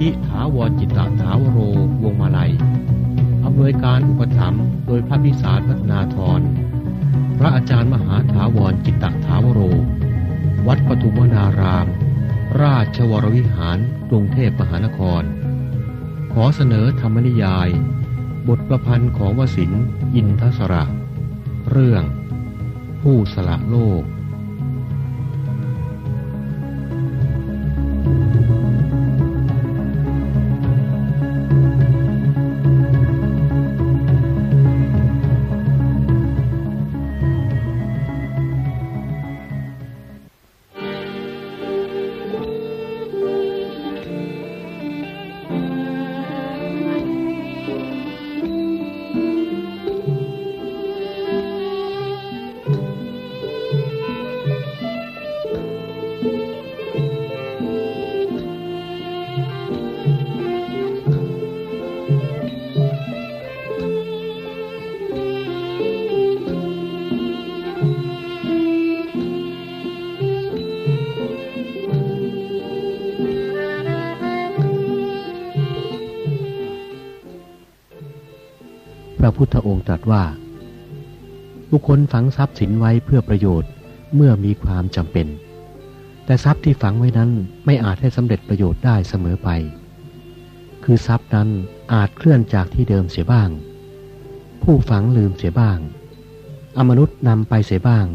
ธิถาวรจิตตถาวโรวงมาลัยอำนวยการอุปถัมภ์โดยพระพิสารพัฒนาธร พระอาจารย์มหาถาวรจิตตถาวโร วัดปทุมวนาราม ราชวรวิหารกรุงเทพมหานคร ขอเสนอธรรมนิยาย บทประพันธ์ของวสินอินทศระ เรื่อง ผู้สละโลก คลฝังทรัพย์สินไว้เพื่อประโยชน์เมื่อมีความจำเป็น แต่ทรัพย์ที่ฝังไว้นั้นไม่อาจให้สำเร็จประโยชน์ได้เสมอไป คือทรัพย์นั้นอาจเคลื่อนจากที่เดิมเสียบ้าง ผู้ฝังลืมเสียบ้าง อมนุษย์นำไปเสียบ้าง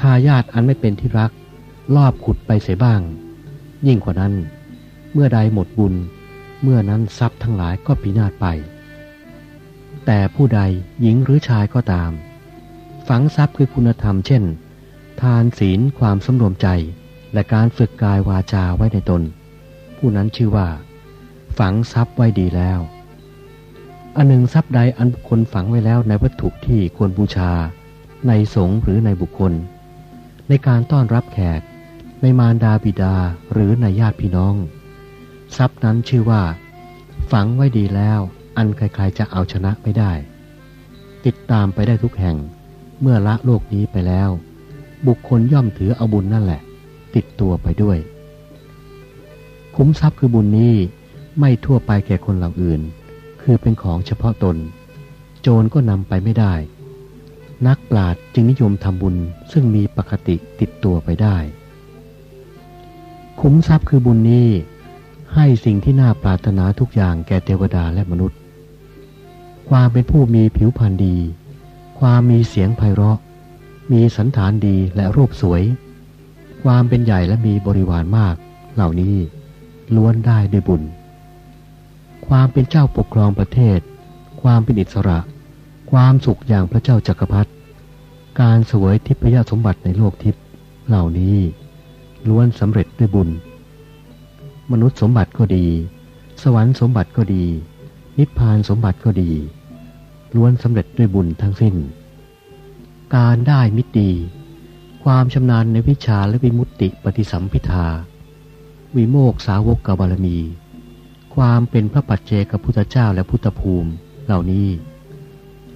ทายาทอันไม่เป็นที่รัก ลอบขุดไปเสียบ้าง ยิ่งกว่านั้น เมื่อใดหมดบุญ เมื่อนั้นทรัพย์ทั้งหลายก็พินาศไป แต่ผู้ใดหญิงหรือชายก็ตาม ฝังทรัพย์คือคุณธรรมเช่น ทานศีลความสำรวมใจ และการฝึกกายวาจาไว้ในตน ผู้นั้นชื่อว่า ฝังทรัพย์ไว้ดีแล้ว อันหนึ่งทรัพย์ใดอันบุคคลฝังไว้แล้วในวัตถุที่ควรบูชา ในสงฆ์หรือในบุคคล ในการต้อนรับแขก ในมารดาบิดาหรือในญาติพี่น้อง ทรัพย์นั้นชื่อว่า ฝังไว้ดีแล้ว อันใครๆจะเอาชนะไม่ได้ ติดตามไปได้ทุกแห่ง เมื่อละโลกนี้ไปแล้ว บุคคลย่อมถือเอาบุญนั่นแหละ ติดตัวไปด้วย คุ้มทรัพย์คือบุญนี้ไม่ทั่วไปแก่คนเหล่าอื่น คือเป็นของเฉพาะตน โจรก็นำไปไม่ได้ นักปราชญ์จึงนิยมทำบุญซึ่งมีปกติติดตัวไปได้ คุ้มทรัพย์คือบุญนี้ให้สิ่งที่น่าปรารถนาทุกอย่างแก่เทวดาและมนุษย์ ความเป็นผู้มีผิวพรรณดี ความมีเสียงไพเราะ มีสันฐานดีและรูปสวย ความเป็นใหญ่และมีบริวารมาก เหล่านี้ล้วนได้ด้วยบุญ ความเป็นเจ้าปกครองประเทศ ความเป็นอิสระ ความสุขอย่างพระเจ้าจักรพรรดิการสวยทิพยสมบัติในโลกทิพย์เหล่านี้ ล้วนสำเร็จด้วยบุญ มนุษย์สมบัติก็ดี สวรรค์สมบัติก็ดี นิพพานสมบัติก็ดี ล้วนสำเร็จด้วยบุญทั้งสิ้น การได้มิตรดีความชำนาญในวิชาและวิมุตติปฏิสัมพิทา วิโมกสาวกกบารมี ความเป็นพระปัจเจกพุทธเจ้าและพุทธภูมิเหล่านี้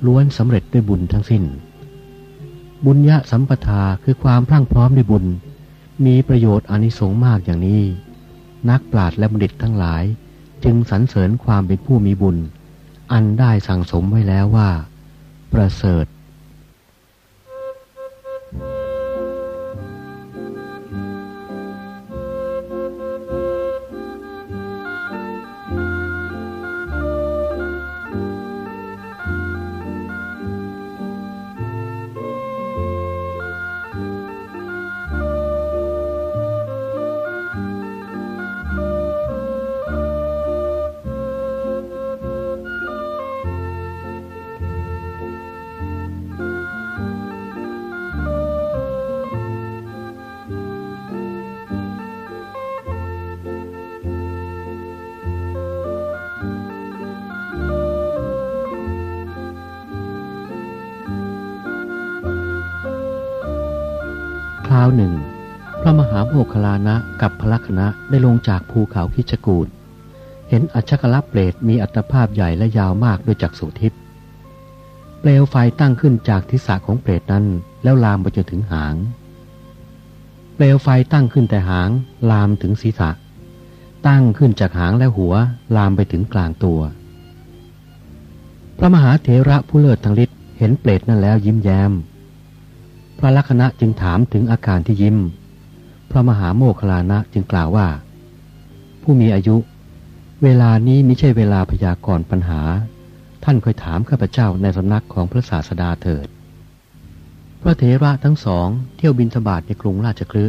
ล้วนสำเร็จด้วยบุญทั้งสิ้น บุญญะสัมปทาคือความพรั่งพร้อมด้วยบุญ มีประโยชน์อนิสงส์มากอย่างนี้ นักปราชญ์และบัณฑิตทั้งหลาย จึงสรรเสริญความเป็นผู้มีบุญ อันได้สั่งสมไว้แล้วว่า ประเสริฐ คณะได้ลงจากภูเขาคิชกูดเห็นอัชกลับเปรตมีอัตภาพใหญ่และยาวมากด้วยจักษุทิพย์เปลวไฟตั้งขึ้นจากทิศของเปรตนั้นแล้วลามไปจนถึงหาง เปลวไฟตั้งขึ้นแต่หาง ลามถึงศีรษะ ตั้งขึ้นจากหางและหัว ลามไปถึงกลางตัว พระมหาเถระผู้เลิศทางฤทธิ์เห็นเปรตนั่นแล้วยิ้มแย้ม พระลักษณะจึงถามถึงอาการที่ยิ้ม พระมหาโมคลานะจึงกล่าวว่า ผู้มีอายุ เวลานี้ไม่ใช่เวลาพยากรณ์ปัญหา ท่านค่อยถามข้าพเจ้าในสำนักของพระศาสดาเถิด พระเถระทั้งสองเที่ยวบินสบาทในกรุงราชคลึ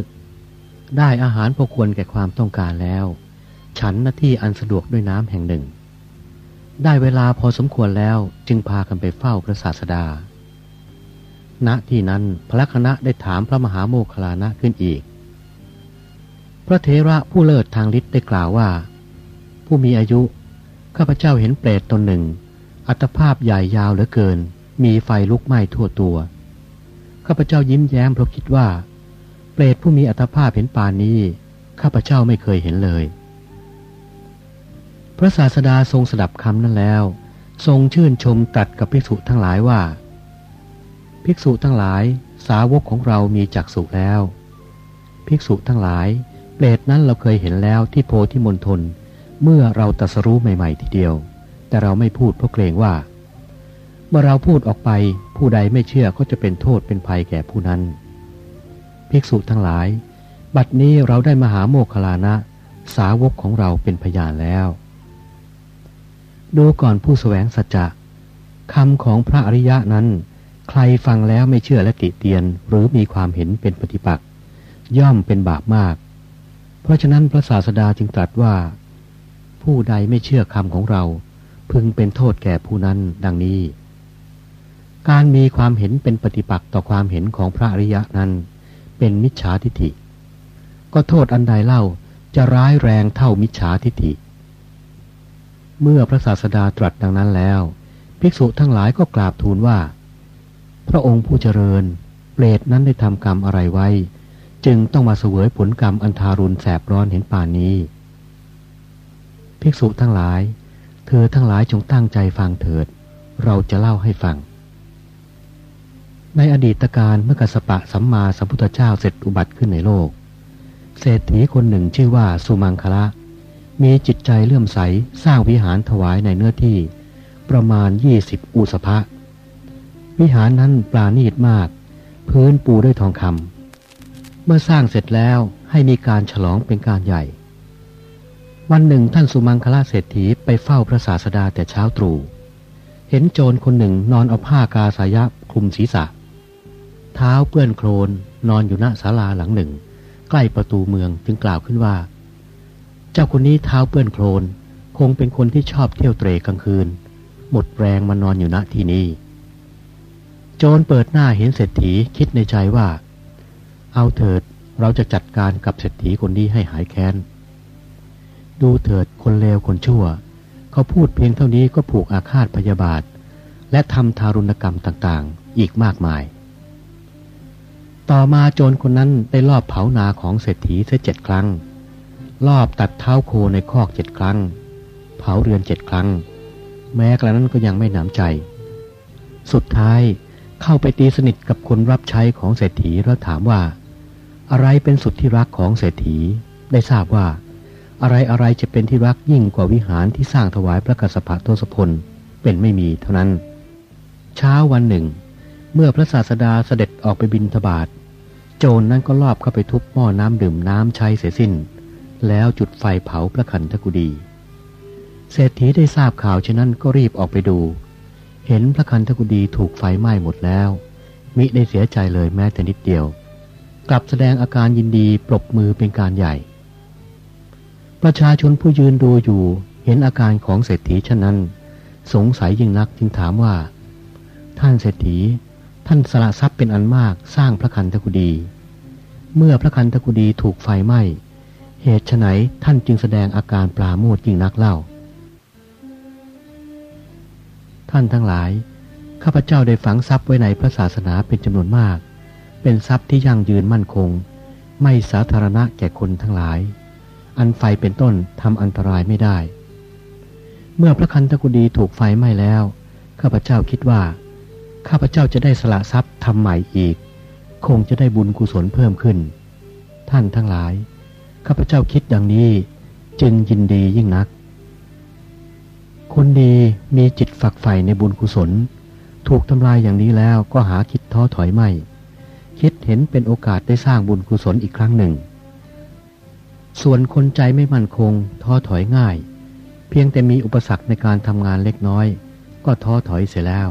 ได้อาหารพอควรแก่ความต้องการแล้ว ฉันหน้าที่อันสะดวกด้วยน้ำแห่งหนึ่ง ได้เวลาพอสมควรแล้วจึงพากันไปเฝ้าพระศาสดา ณที่นั้นพระคณะได้ถามพระมหาโมคลานะขึ้นอีก ระเถระผู้เลิศทางฤทธิ์ได้กล่าวว่า ผู้มีอายุ ข้าพเจ้าเห็นเปรตตนหนึ่ง อัตภาพใหญ่ยาวเหลือเกิน มีไฟลุกไหม้ทั่วตัว ข้าพเจ้ายิ้มแย้มเพราะคิดว่า เปรตผู้มีอัตภาพเห็นปานนี้ ข้าพเจ้าไม่เคยเห็นเลย พระศาสดาทรงสดับคำนั้นแล้ว ทรงชื่นชมตัดกับภิกษุทั้งหลายว่า ภิกษุทั้งหลายสาวกของเรามีจักษุแล้ว ภิกษุทั้งหลาย เปรตนั้นเราเคยเห็นแล้วที่โพธิมณฑลเมื่อเราตรัสรู้ใหม่ๆทีเดียว แต่เราไม่พูดเพราะเกรงว่า เมื่อเราพูดออกไปผู้ใดไม่เชื่อก็จะเป็นโทษเป็นภัยแก่ผู้นั้น ภิกษุทั้งหลาย บัดนี้เราได้มหาโมคลานะ สาวกของเราเป็นพยานแล้ว ดูก่อนผู้สแสวงสัจจะคำของพระอริยะนั้น ใครฟังแล้วไม่เชื่อและติเตียนหรือมีความเห็นเป็นปฏิปักษ์ย่อมเป็นบาปมาก เพราะฉะนั้นพระศาสดาจึงตรัสว่า ผู้ใดไม่เชื่อคำของเรา พึงเป็นโทษแก่ผู้นั้นดังนี้ การมีความเห็นเป็นปฏิปักษ์ต่อความเห็นของพระอริยะนั้น เป็นมิจฉาทิฏฐิ ก็โทษอันใดเล่าจะร้ายแรงเท่ามิจฉาทิฏฐิ เมื่อพระศาสดาตรัสดังนั้นแล้ว ภิกษุทั้งหลายก็กราบทูลว่า พระองค์ผู้เจริญเปรตนั้นได้ทำกรรมอะไรไว้ จึงต้องมาเสวยผลกรรมอันทารุณแสบร้อนเห็นป่านนี้ ภิกษุทั้งหลาย เธอทั้งหลายจงตั้งใจฟังเถิด เราจะเล่าให้ฟัง ในอดีตการเมื่อกัสปะสัมมาสัมพุทธเจ้าเสร็จอุบัติขึ้นในโลก เศรษฐีคนหนึ่งชื่อว่าสุมังคละ มีจิตใจเลื่อมใสสร้างวิหารถวายในเนื้อที่ ประมาณยี่สิบอุสภะวิหารนั้นปราณีตมาก พื้นปูด้วยทองคำ มื่อสร้างเสร็จแล้วให้มีการฉลองเป็นการใหญ่ วันหนึ่งท่านสุมังคละเศรษฐีไปเฝ้าพระศาสดาแต่เช้าตรู่เห็นโจรคนหนึ่งนอนเอาผ้ากาสายะคลุมศีรษะ เท้าเปื้อนโคลนนอนอยู่หน้าศาลาหลังหนึ่ง ใกล้ประตูเมืองจึงกล่าวขึ้นว่า เจ้าคนนี้เท้าเปื้อนโคลนคงเป็นคนที่ชอบเที่ยวเตรกลางคืน หมดแรงมานอนอยู่ณที่นี้ โจรเปิดหน้าเห็นเศรษฐีคิดในใจว่า เอาเถิดเราจะจัดการกับเศรษฐีคนนี้ให้หายแค้น ดูเถิดคนเลวคนชั่ว เขาพูดเพียงเท่านี้ก็ผูกอาฆาตพยาบาท และทำทารุณกรรมต่างๆ อีกมากมาย ต่อมาโจรคนนั้นได้ลอบเผานาของเศรษฐีเสียเจ็ดครั้ง ลอบตัดเท้าโคในคอกเจ็ดครั้ง เผาเรือนเจ็ดครั้ง แม้กระนั้นก็ยังไม่หนำใจ สุดท้ายเข้าไปตีสนิทกับคนรับใช้ของเศรษฐีแล้วถามว่า อะไรเป็นสุดที่รักของเศรษฐี ได้ทราบว่า อะไรอะไรจะเป็นที่รักยิ่งกว่าวิหารที่สร้างถวายพระกษัตริย์โทสพลเป็นไม่มีเท่านั้น เช้าวันหนึ่ง เมื่อพระศาสดาเสด็จออกไปบินทบาทโจรนนั้นก็ลอบเข้าไปทุบหม้อน้ำดื่มน้ำใช้เสียสิ้น แล้วจุดไฟเผาพระขันธกุฎีเศรษฐีได้ทราบข่าวฉะนั้นก็รีบออกไปดู เห็นพระคันธกุฎีถูกไฟไหม้หมดแล้ว มิได้เสียใจเลยแม้แต่นิดเดียว กลับแสดงอาการยินดีปรบมือเป็นการใหญ่ ประชาชนผู้ยืนดูอยู่เห็นอาการของเศรษฐีฉะนั้น สงสัยยิ่งนักจึงถามว่า ท่านเศรษฐี ท่านสละทรัพย์เป็นอันมากสร้างพระคันธกุฎีเมื่อพระคันธกุฎีถูกไฟไหม้เหตุไฉนท่านจึงแสดงอาการปลาโมดยิ่งนักเล่า ท่านทั้งหลาย ข้าพเจ้าได้ฝังทรัพย์ไว้ในพระศาสนาเป็นจำนวนมาก เป็นทรัพย์ที่ยั่งยืนมั่นคง ไม่สาธารณะแก่คนทั้งหลาย อันไฟเป็นต้นทำอันตรายไม่ได้ เมื่อพระคันธกุฎีถูกไฟไหม้แล้ว ข้าพเจ้าคิดว่า ข้าพเจ้าจะได้สละทรัพย์ทำใหม่อีก คงจะได้บุญกุศลเพิ่มขึ้น ท่านทั้งหลาย ข้าพเจ้าคิดดังนี้ จึงยินดียิ่งนัก คนดีมีจิตฝักใฝ่ในบุญกุศล ถูกทำลายอย่างนี้แล้วก็หาคิดท้อถอยไม่ คิดเห็นเป็นโอกาสได้สร้างบุญกุศลอีกครั้งหนึ่ง ส่วนคนใจไม่มั่นคง ท้อถอยง่าย เพียงแต่มีอุปสรรคในการทำงานเล็กน้อย ก็ท้อถอยเสียแล้ว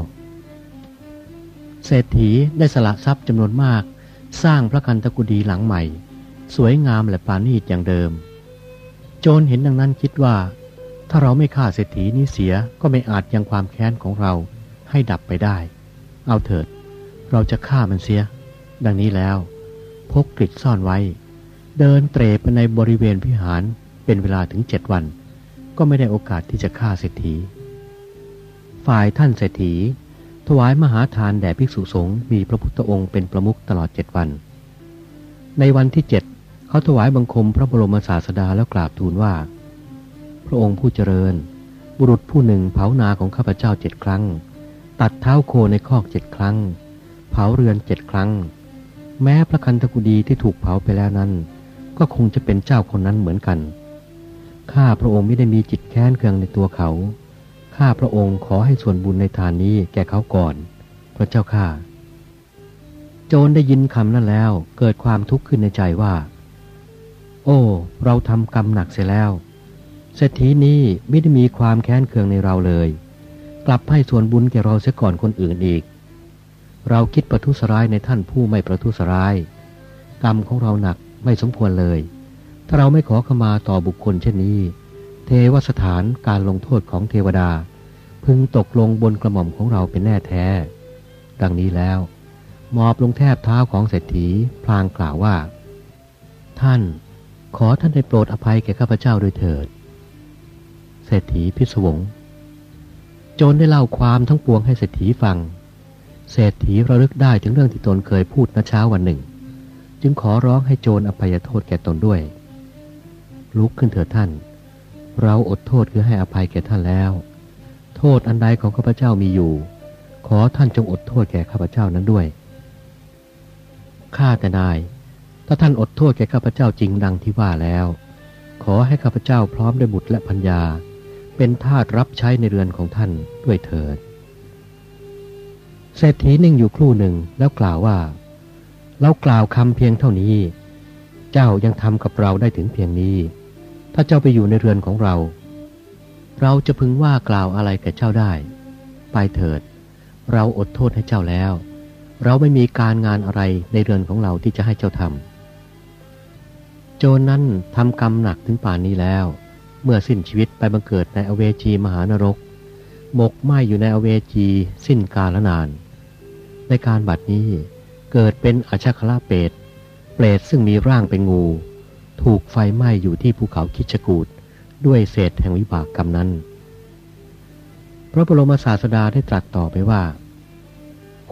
เศรษฐีได้สละทรัพย์จำนวนมาก สร้างพระคันตกุดีหลังใหม่ สวยงามและปาณีตอย่างเดิม โจรเห็นดังนั้นคิดว่า ถ้าเราไม่ฆ่าเศรษฐีนี้เสียก็ไม่อาจยังความแค้นของเราให้ดับไปได้ เอาเถิด เราจะฆ่ามันเสีย ดังนี้แล้ว พกกริดซ่อนไว้ เดินเตรไปในบริเวณพิหารเป็นเวลาถึงเจ็ดวัน ก็ไม่ได้โอกาสที่จะฆ่าเศรษฐี ฝ่ายท่านเศรษฐี ถวายมหาทานแด่ภิกษุสงฆ์มีพระพุทธองค์เป็นประมุขตลอดเจ็ดวัน ในวันที่เจ็ดเขาถวายบังคมพระบรมศาสดาแล้วกราบทูลว่า พระองค์ผู้เจริญ บุรุษผู้หนึ่งเผานาของข้าพเจ้าเจ็ดครั้ง ตัดเท้าโคในคอกเจ็ดครั้ง เผาเรือนเจ็ดครั้ง แม้พระคันธกุดีที่ถูกเผาไปแล้วนั้น ก็คงจะเป็นเจ้าคนนั้นเหมือนกัน ข้าพระองค์ไม่ได้มีจิตแค้นเคืองในตัวเขา ข้าพระองค์ขอให้ส่วนบุญในทานนี้แก่เขาก่อน พระเจ้าข้า โจรได้ยินคำนั้นแล้วเกิดความทุกข์ขึ้นในใจว่า โอ้ เราทำกรรมหนักเสียแล้ว เศรษฐีนี้ไม่ได้มีความแค้นเคืองในเราเลย กลับให้ส่วนบุญแก่เราเสียก่อนคนอื่นอีก เราคิดประทุษร้ายในท่านผู้ไม่ประทุษร้าย กรรมของเราหนักไม่สมควรเลย ถ้าเราไม่ขอขมาต่อบุคคลเช่นนี้ เทวสถานการลงโทษของเทวดา พึงตกลงบนกระหม่อมของเราเป็นแน่แท้ ดังนี้แล้วมอบลงแทบเท้าของเศรษฐีพลางกล่าวว่า ท่านขอท่านได้โปรดอภัยแก่ข้าพเจ้าด้วยเถิด เศรษฐีพิศวง โจรได้เล่าความทั้งปวงให้เศรษฐีฟัง เศรษฐีระลึกได้ถึงเรื่องที่ตนเคยพูดณเช้าวันหนึ่ง จึงขอร้องให้โจรอภัยโทษแก่ตนด้วย ลุกขึ้นเถิดท่าน เราอดโทษคือให้อภัยแก่ท่านแล้ว โทษอันใดของข้าพเจ้ามีอยู่ ขอท่านจงอดโทษแก่ข้าพเจ้านั้นด้วยข้าแต่นาย ถ้าท่านอดโทษแก่ข้าพเจ้าจริงดังที่ว่าแล้ว ขอให้ข้าพเจ้าพร้อมด้วยบุตรและพัญญา เป็นทาสรับใช้ในเรือนของท่านด้วยเถิด เศรษฐีนิ่งอยู่ครู่หนึ่งแล้วกล่าวว่า เรากล่าวคำเพียงเท่านี้ เจ้ายังทำกับเราได้ถึงเพียงนี้ ถ้าเจ้าไปอยู่ในเรือนของเรา เราจะพึงว่ากล่าวอะไรแก่เจ้าได้ ไปเถิด เราอดโทษให้เจ้าแล้ว เราไม่มีการงานอะไรในเรือนของเราที่จะให้เจ้าทำโจรนั้นทำกรรมหนักถึงป่านนี้แล้ว เมื่อสิ้นชีวิตไปบังเกิดในอเวจีมหานรกหมกไหมอยู่ในอเวจีสิ้นกาลนาน ในการบัดนี้เกิดเป็นอาชาคลาเปตเปรตซึ่งมีร่างเป็นงู ถูกไฟไหม้อยู่ที่ภูเขาคิชกูดด้วยเศษแห่งวิบากกรรมนั้น พระบรมศาสดาได้ตรัสต่อไปว่า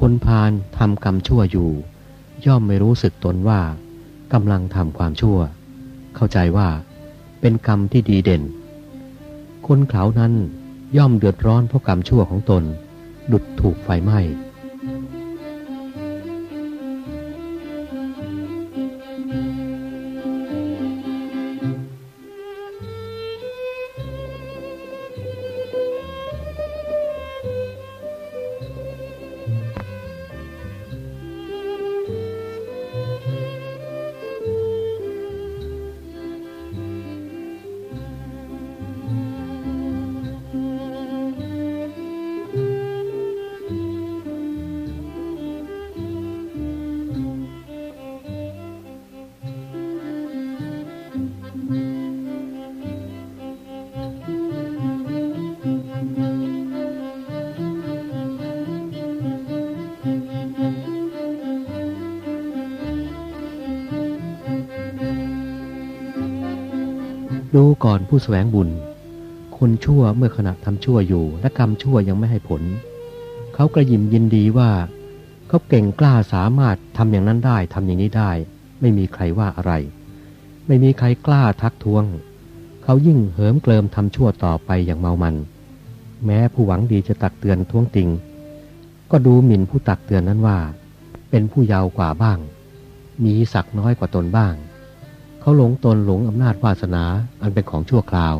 คนพาลทำกรรมชั่วอยู่ ย่อมไม่รู้สึกตนว่ากำลังทำความชั่ว เข้าใจว่าเป็นกรรมที่ดีเด่น คนเขานั้นย่อมเดือดร้อนเพราะกรรมชั่วของตน ดุดถูกไฟไหม้ ก่อนผู้แสวงบุญ คนชั่วเมื่อขณะทำชั่วอยู่ และกรรมชั่วยังไม่ให้ผล เขากระยิมยินดีว่าเขาเก่งกล้าสามารถทำอย่างนั้นได้ทำอย่างนี้ได้ ไม่มีใครว่าอะไร ไม่มีใครกล้าทักท้วง เขายิ่งเหิมเกลิมทำชั่วต่อไปอย่างเมามัน แม้ผู้หวังดีจะตักเตือนท้วงติง ก็ดูหมิ่นผู้ตักเตือนนั้นว่า เป็นผู้ยาวกว่าบ้าง มีศักดิน้อยกว่าตนบ้าง เขาหลงตนหลงอำนาจวาสนาอันเป็นของชั่วคราว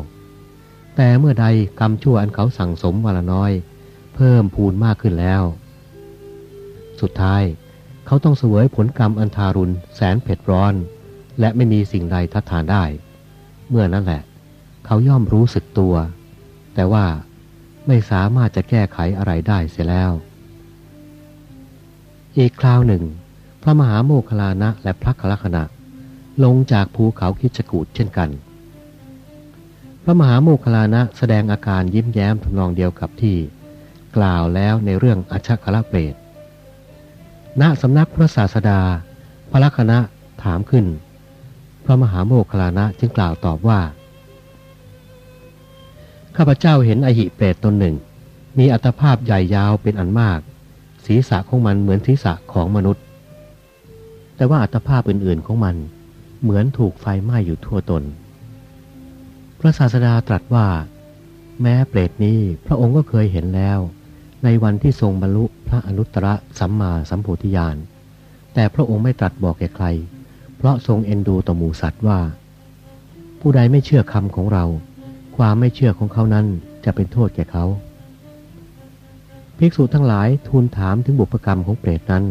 แต่เมื่อใดกรรมชั่วอันเขาสั่งสมวันละน้อย เพิ่มพูนมากขึ้นแล้ว สุดท้ายเขาต้องเสวยผลกรรมอันทารุณแสนเผ็ดร้อน และไม่มีสิ่งใดทัดทานได้ เมื่อนั่นแหละ เขาย่อมรู้สึกตัว แต่ว่าไม่สามารถจะแก้ไขอะไรได้เสียแล้ว อีกคราวหนึ่ง พระมหาโมคคลานะและพระคลคณะ ลงจากภูเขาคิชกูดเช่นกัน พระมหาโมคคลานะแสดงอาการยิ้มแย้มทำนองเดียวกับที่ กล่าวแล้วในเรื่องอัชคละเปรตณสำนักพระศาสดา พระลัคณะถามขึ้น พระมหาโมคคลานะจึงกล่าวตอบว่า ข้าพเจ้าเห็นอหิเปรตตนหนึ่ง มีอัตภาพใหญ่ยาวเป็นอันมาก ศีรษะของมันเหมือนศีรษะของมนุษย์ แต่ว่าอัตภาพอื่นๆของมัน เหมือนถูกไฟไหม้อยู่ทั่วตน พระศาสดาตรัสว่า แม้เปรตนี้พระองค์ก็เคยเห็นแล้ว ในวันที่ทรงบรรลุพระอนุตตรสัมมาสัมโพธิญาณ แต่พระองค์ไม่ตรัสบอกแก่ใคร เพราะทรงเอ็นดูต่อหมูสัตว์ว่า ผู้ใดไม่เชื่อคำของเรา ความไม่เชื่อของเขานั้นจะเป็นโทษแก่เขาภิกษุทั้งหลายทูลถามถึงบุพกรรมของเปรตนั้น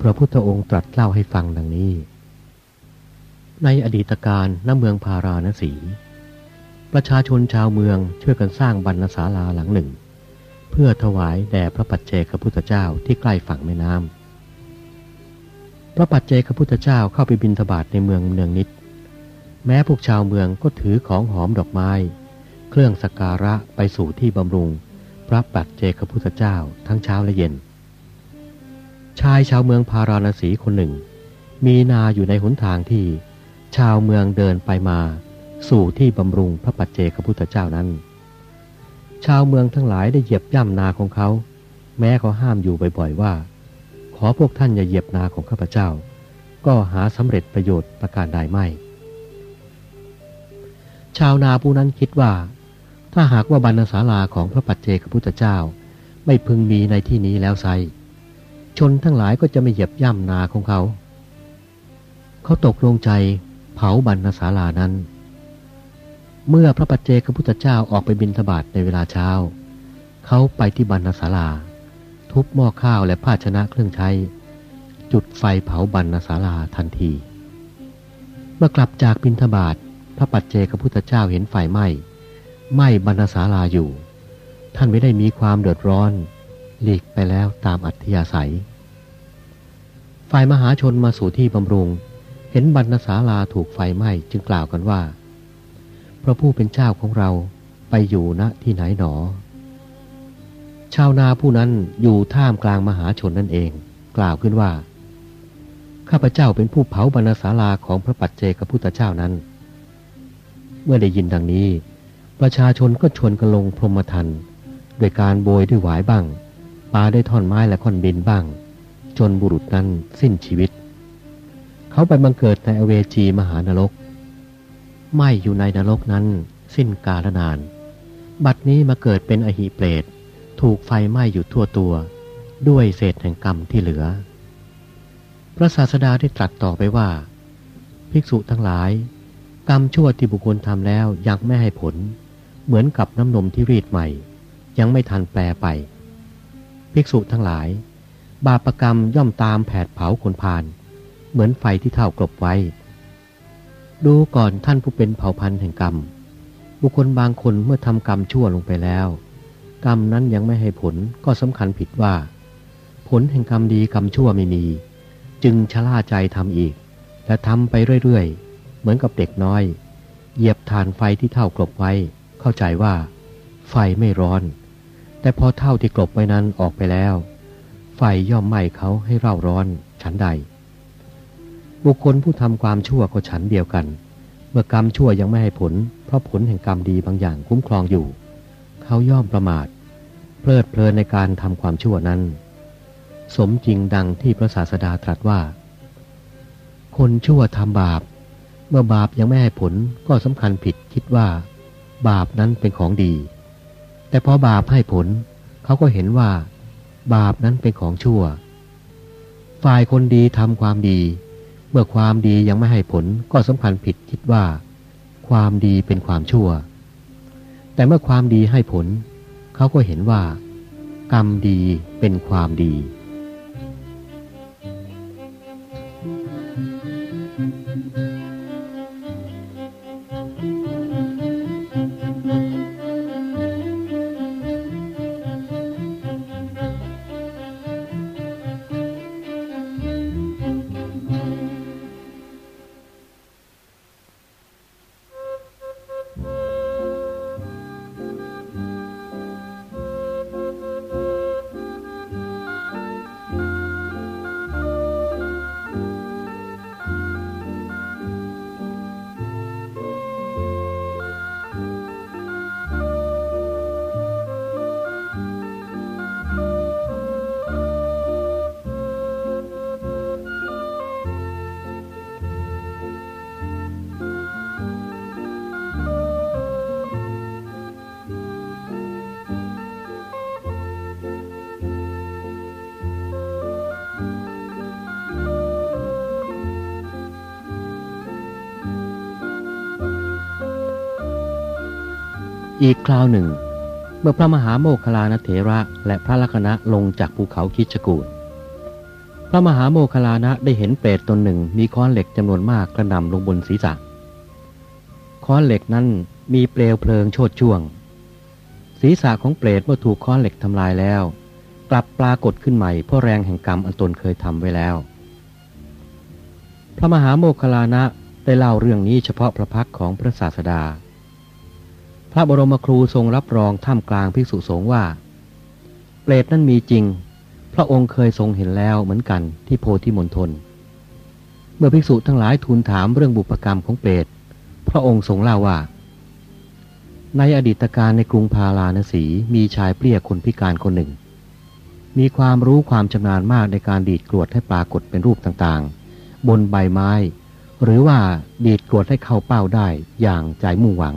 พระพุทธองค์ตรัสเล่าให้ฟังดังนี้ ในอดีตการณเมืองพาราณสี ประชาชนชาวเมืองช่วยกันสร้างบรรณศาลาหลังหนึ่ง เพื่อถวายแด่พระปัจเจกพุทธเจ้าที่ใกล้ฝั่งแม่น้ำพระปัจเจกพุทธเจ้าเข้าไปบินทบาทในเมืองเนืองนิด แม้พวกชาวเมืองก็ถือของหอมดอกไม้ เครื่องสักการะไปสู่ที่บำรุง พระปัจเจกพุทธเจ้าทั้งเช้าและเย็น ชายชาวเมืองพาราณสีคนหนึ่ง มีนาอยู่ในหนทางที่ ชาวเมืองเดินไปมา สู่ที่บำรุงพระปัจเจกพุทธเจ้านั้น ชาวเมืองทั้งหลายได้เหยียบย่ำนาของเขา แม้เขาห้ามอยู่บ่อยๆว่า ขอพวกท่านอย่าเหยียบนาของข้าพเจ้า ก็หาสำเร็จประโยชน์ประการใดไม่ ชาวนาผู้นั้นคิดว่า ถ้าหากว่าบรรณศาลาของพระปัจเจกพุทธเจ้า ไม่พึงมีในที่นี้แล้วไซชนทั้งหลายก็จะไม่เหยียบย่ำนาของเขา เขาตกลงใจ เผาบรรณศาลานั้น เมื่อพระปัจเจกพุทธเจ้าออกไปบินทบาทในเวลาเช้า เขาไปที่บรรณศาลา ทุบหม้อข้าวและภาชนะเครื่องใช้ จุดไฟเผาบรรณศาลาทันที เมื่อกลับจากบินทบาทพระปัจเจกพุทธเจ้าเห็นไฟไหม้ไหม้บรรณศาลาอยู่ ท่านไม่ได้มีความเดือดร้อน หลีกไปแล้วตามอัธยาศัย ฝ่ายมหาชนมาสู่ที่บำรุง ห็นบรรณศาลาถูกไฟไหม้จึงกล่าวกันว่า พระผู้เป็นเจ้าของเราไปอยู่ณที่ไหนหนอ ชาวนาผู้นั้นอยู่ท่ามกลางมหาชนนั่นเอง กล่าวขึ้นว่า ข้าพเจ้าเป็นผู้เผาบรรณศาลาของพระปัจเจกพุทธเจ้านั้น เมื่อได้ยินดังนี้ ประชาชนก็ชวนกันลงพรหมทันโดยการโบยด้วยหวายบ้าง ปาได้ท่อนไม้และค่อนบินบ้าง จนบุรุษนั้นสิ้นชีวิต เขาไปบังเกิดในอเวจีมหานรก ไม่อยู่ในนรกนั้น สิ้นกาลนาน บัดนี้มาเกิดเป็นอหิเปรตถูกไฟไหม้อยู่ทั่วตัว ด้วยเศษแห่งกรรมที่เหลือ พระศาสดาได้ตรัสต่อไปว่า ภิกษุทั้งหลาย กรรมชั่วที่บุคคลทำแล้วยังไม่ให้ผล เหมือนกับน้ำนมที่รีดใหม่ ยังไม่ทันแปลไป ภิกษุทั้งหลาย บาปรกรรมย่อมตามแผดเผาคนพานเเหมือนไฟที่เท่ากลบไว้ ดูก่อนท่านผู้เป็นเผ่าพันธุ์แห่งกรรม บุคคลบางคนเมื่อทำกรรมชั่วลงไปแล้ว กรรมนั้นยังไม่ให้ผลก็สำคัญผิดว่า ผลแห่งกรรมดีกรรมชั่วไม่มี จึงชะล่าใจทำอีก และทำไปเรื่อยๆ เหมือนกับเด็กน้อย เหยียบฐานไฟที่เท่ากลบไว้ เข้าใจว่า ไฟไม่ร้อน แต่พอเท่าที่กลบไว้นั้นออกไปแล้ว ไฟย่อมไหม้เขาให้เร่าร้อนฉันใด บุคคลผู้ทำความชั่วก็ฉันเดียวกัน เมื่อกรรมชั่วยังไม่ให้ผล เพราะผลแห่งกรรมดีบางอย่างคุ้มครองอยู่ เขาย่อมประมาท เพลิดเพลินในการทำความชั่วนั้น สมจริงดังที่พระศาสดาตรัสว่า คนชั่วทำบาป เมื่อบาปยังไม่ให้ผลก็สำคัญผิดคิดว่า บาปนั้นเป็นของดี แต่พอบาปให้ผล เขาก็เห็นว่า บาปนั้นเป็นของชั่ว ฝ่ายคนดีทำความดี เมื่อความดียังไม่ให้ผลก็สำคัญผิดคิดว่า ความดีเป็นความชั่ว แต่เมื่อความดีให้ผล เขาก็เห็นว่า กรรมดีเป็นความดี อีกคราวหนึ่ง เมื่อพระมหาโมคลานเถระและพระลักษณะลงจากภูเขาคิชกูดพระมหาโมคลานะได้เห็นเปรตตนหนึ่งมีค้อนเหล็กจำนวนมากกระนำลงบนศีรษะ ค้อนเหล็กนั้นมีเปลวเพลิงโชดช่วง ศีรษะของเปรตเมื่อถูกค้อนเหล็กทำลายแล้ว กลับปรากฏขึ้นใหม่เพราะแรงแห่งกรรมอันตนเคยทำไว้แล้ว พระมหาโมคลานะได้เล่าเรื่องนี้เฉพาะพระพักของพระศาสดา ระบรมครูทรงรับรองท่ามกลางภิกษุสงฆ์ว่า เปรตนั้นมีจริง พระองค์เคยทรงเห็นแล้วเหมือนกันที่โพธิมณฑลเมื่อภิกษุทั้งหลายทูลถามเรื่องบุพกรรมของเปรต พระองค์ทรงเล่าว่า ในอดีตการในกรุงพาราณสีมีชายเปรี้ยคนพิการคนหนึ่ง มีความรู้ความชำนาญมากในการดีดกรวดให้ปรากฏเป็นรูปต่างๆ บนใบไม้ หรือว่าดีดกรวดให้เข้าเป้าได้อย่างใจมุ่งหวัง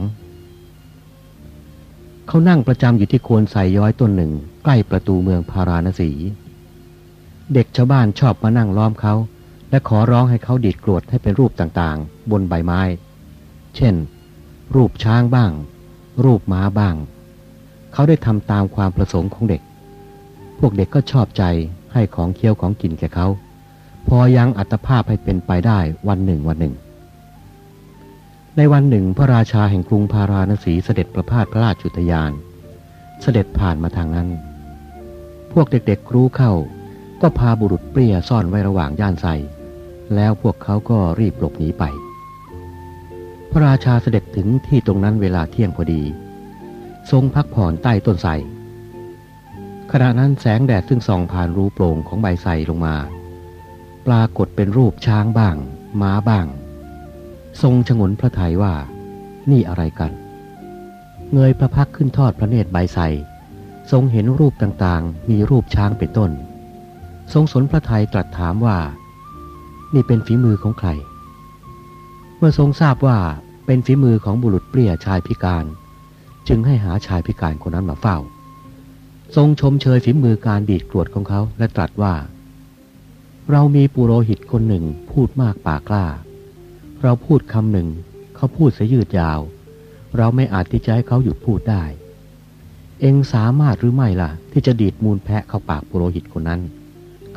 เขานั่งประจำอยู่ที่โคนไทรย้อยต้นหนึ่ง ใกล้ประตูเมืองพาราณสี เด็กชาวบ้านชอบมานั่งล้อมเขา และขอร้องให้เขาดีดกรวดให้เป็นรูปต่างๆ บนใบไม้ เช่น รูปช้างบ้าง รูปม้าบ้าง เขาได้ทำตามความประสงค์ของเด็ก พวกเด็กก็ชอบใจให้ของเคี้ยวของกินแก่เขา พอยังอัตภาพให้เป็นไปได้วันหนึ่งวันหนึ่ง ในวันหนึ่งพระราชาแห่งกรุงพาราณสีเสด็จประพาสพระราชจุทยาน เสด็จผ่านมาทางนั้น พวกเด็กๆรู้เข้า ก็พาบุรุษเปรี้ยซ่อนไว้ระหว่างย่านใสแล้วพวกเขาก็รีบหลบหนีไป พระราชาเสด็จถึงที่ตรงนั้นเวลาเที่ยงพอดี ทรงพักผ่อนใต้ต้นไทรขณะนั้นแสงแดดซึ่งส่องผ่านรูโปร่งของใบไทรลงมา ปรากฏเป็นรูปช้างบ้าง ม้าบ้าง ทรงชงนพระทัยว่า นี่อะไรกัน เงยพระพักขึ้นทอดพระเนตรใบใสทรงเห็นรูปต่างๆ มีรูปช้างเป็นต้น ทรงสนพระทัยตรัสถามว่า นี่เป็นฝีมือของใคร เมื่อทรงทราบว่าเป็นฝีมือของบุรุษเปรี้ยชายพิการ จึงให้หาชายพิการคนนั้นมาเฝ้า ทรงชมเชยฝีมือการดีดกรวดของเขาและตรัสว่า เรามีปุโรหิตคนหนึ่งพูดมากปากกล้า เราพูดคำหนึ่ง เขาพูดเสยืดยาว เราไม่อาจที่จะให้เขาหยุดพูดได้ เองสามารถหรือไม่ล่ะ ที่จะดีดมูลแพะเข้าปากปุโรหิตคนนั้น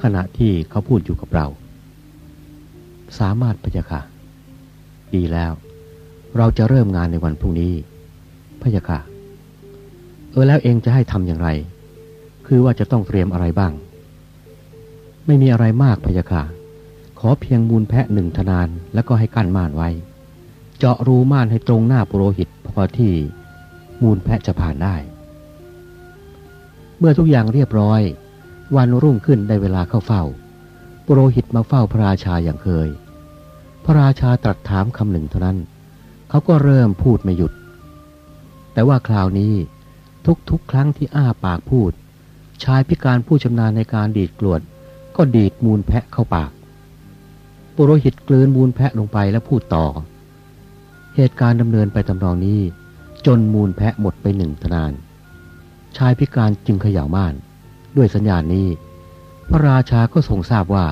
ขณะที่เขาพูดอยู่กับเรา สามารถพะยะค่ะ ดีแล้ว เราจะเริ่มงานในวันพรุ่งนี้พะยะค่ะ เออแล้วเองจะให้ทำอย่างไร คือว่าจะต้องเตรียมอะไรบ้าง ไม่มีอะไรมากพะยะค่ะ อเพียงมูลแพะหนึ่งทนานแล้วก็ให้กั้นม่านไว้ เจาะรูม่านให้ตรงหน้าปุโรหิตพอที่มูลแพะจะผ่านได้ เมื่อทุกอย่างเรียบร้อย วันรุ่งขึ้นได้เวลาเข้าเฝ้า ปุโรหิตมาเฝ้าพระราชาอย่างเคย พระราชาตรัสถามคำหนึ่งเท่านั้น เขาก็เริ่มพูดไม่หยุด แต่ว่าคราวนี้ทุกๆครั้งที่อ้าปากพูด ชายพิการผู้ชำนาญในการดีดกลวด ก็ดีดมูลแพะเข้าปาก ปุโรหิตกลืนมูลแพะลงไปและพูดต่อ เหตุการณ์ดำเนินไปตำนองนี้ จนมูลแพะหมดไปหนึ่งทนาน ชายพิการจึงเขย่าม่าน ด้วยสัญญาณนี้ พระราชาก็ทรงทราบว่า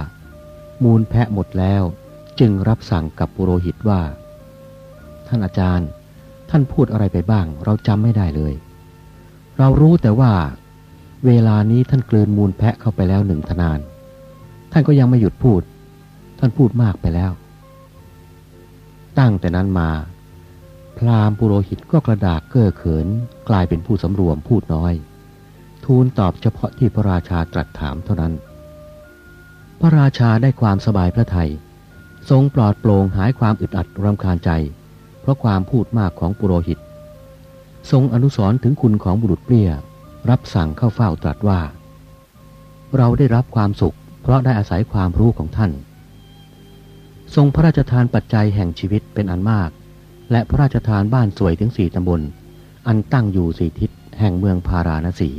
มูลแพะหมดแล้วจึงรับสั่งกับปุโรหิตว่า ท่านอาจารย์ ท่านพูดอะไรไปบ้าง เราจำไม่ได้เลย เรารู้แต่ว่า เวลานี้ท่านกลืนมูลแพะเข้าไปแล้วหนึ่งทนาน ท่านก็ยังไม่หยุดพูด ท่านพูดมากไปแล้ว ตั้งแต่นั้นมา พราหมณ์ปุโรหิตก็กระดากเก้อเขิน กลายเป็นผู้สำรวมพูดน้อย ทูลตอบเฉพาะที่พระราชาตรัสถามเท่านั้น พระราชาได้ความสบายพระทยัยทรงปลอดโปร่งหายความอึดอัดรำคาญใจ เพราะความพูดมากของปุโรหิต ทรงอนุสรถึงคุณของบุรุษเปรี้ย รับสั่งเข้าเฝ้าตรัสว่า เราได้รับความสุข เพราะได้อาศัยความรู้ของท่าน ทรงพระราชทานปัจจัยแห่งชีวิตเป็นอันมาก และพระราชทานบ้านสวยถึงสี่ตำบล อันตั้งอยู่สี่ทิศแห่งเมืองพาราณสี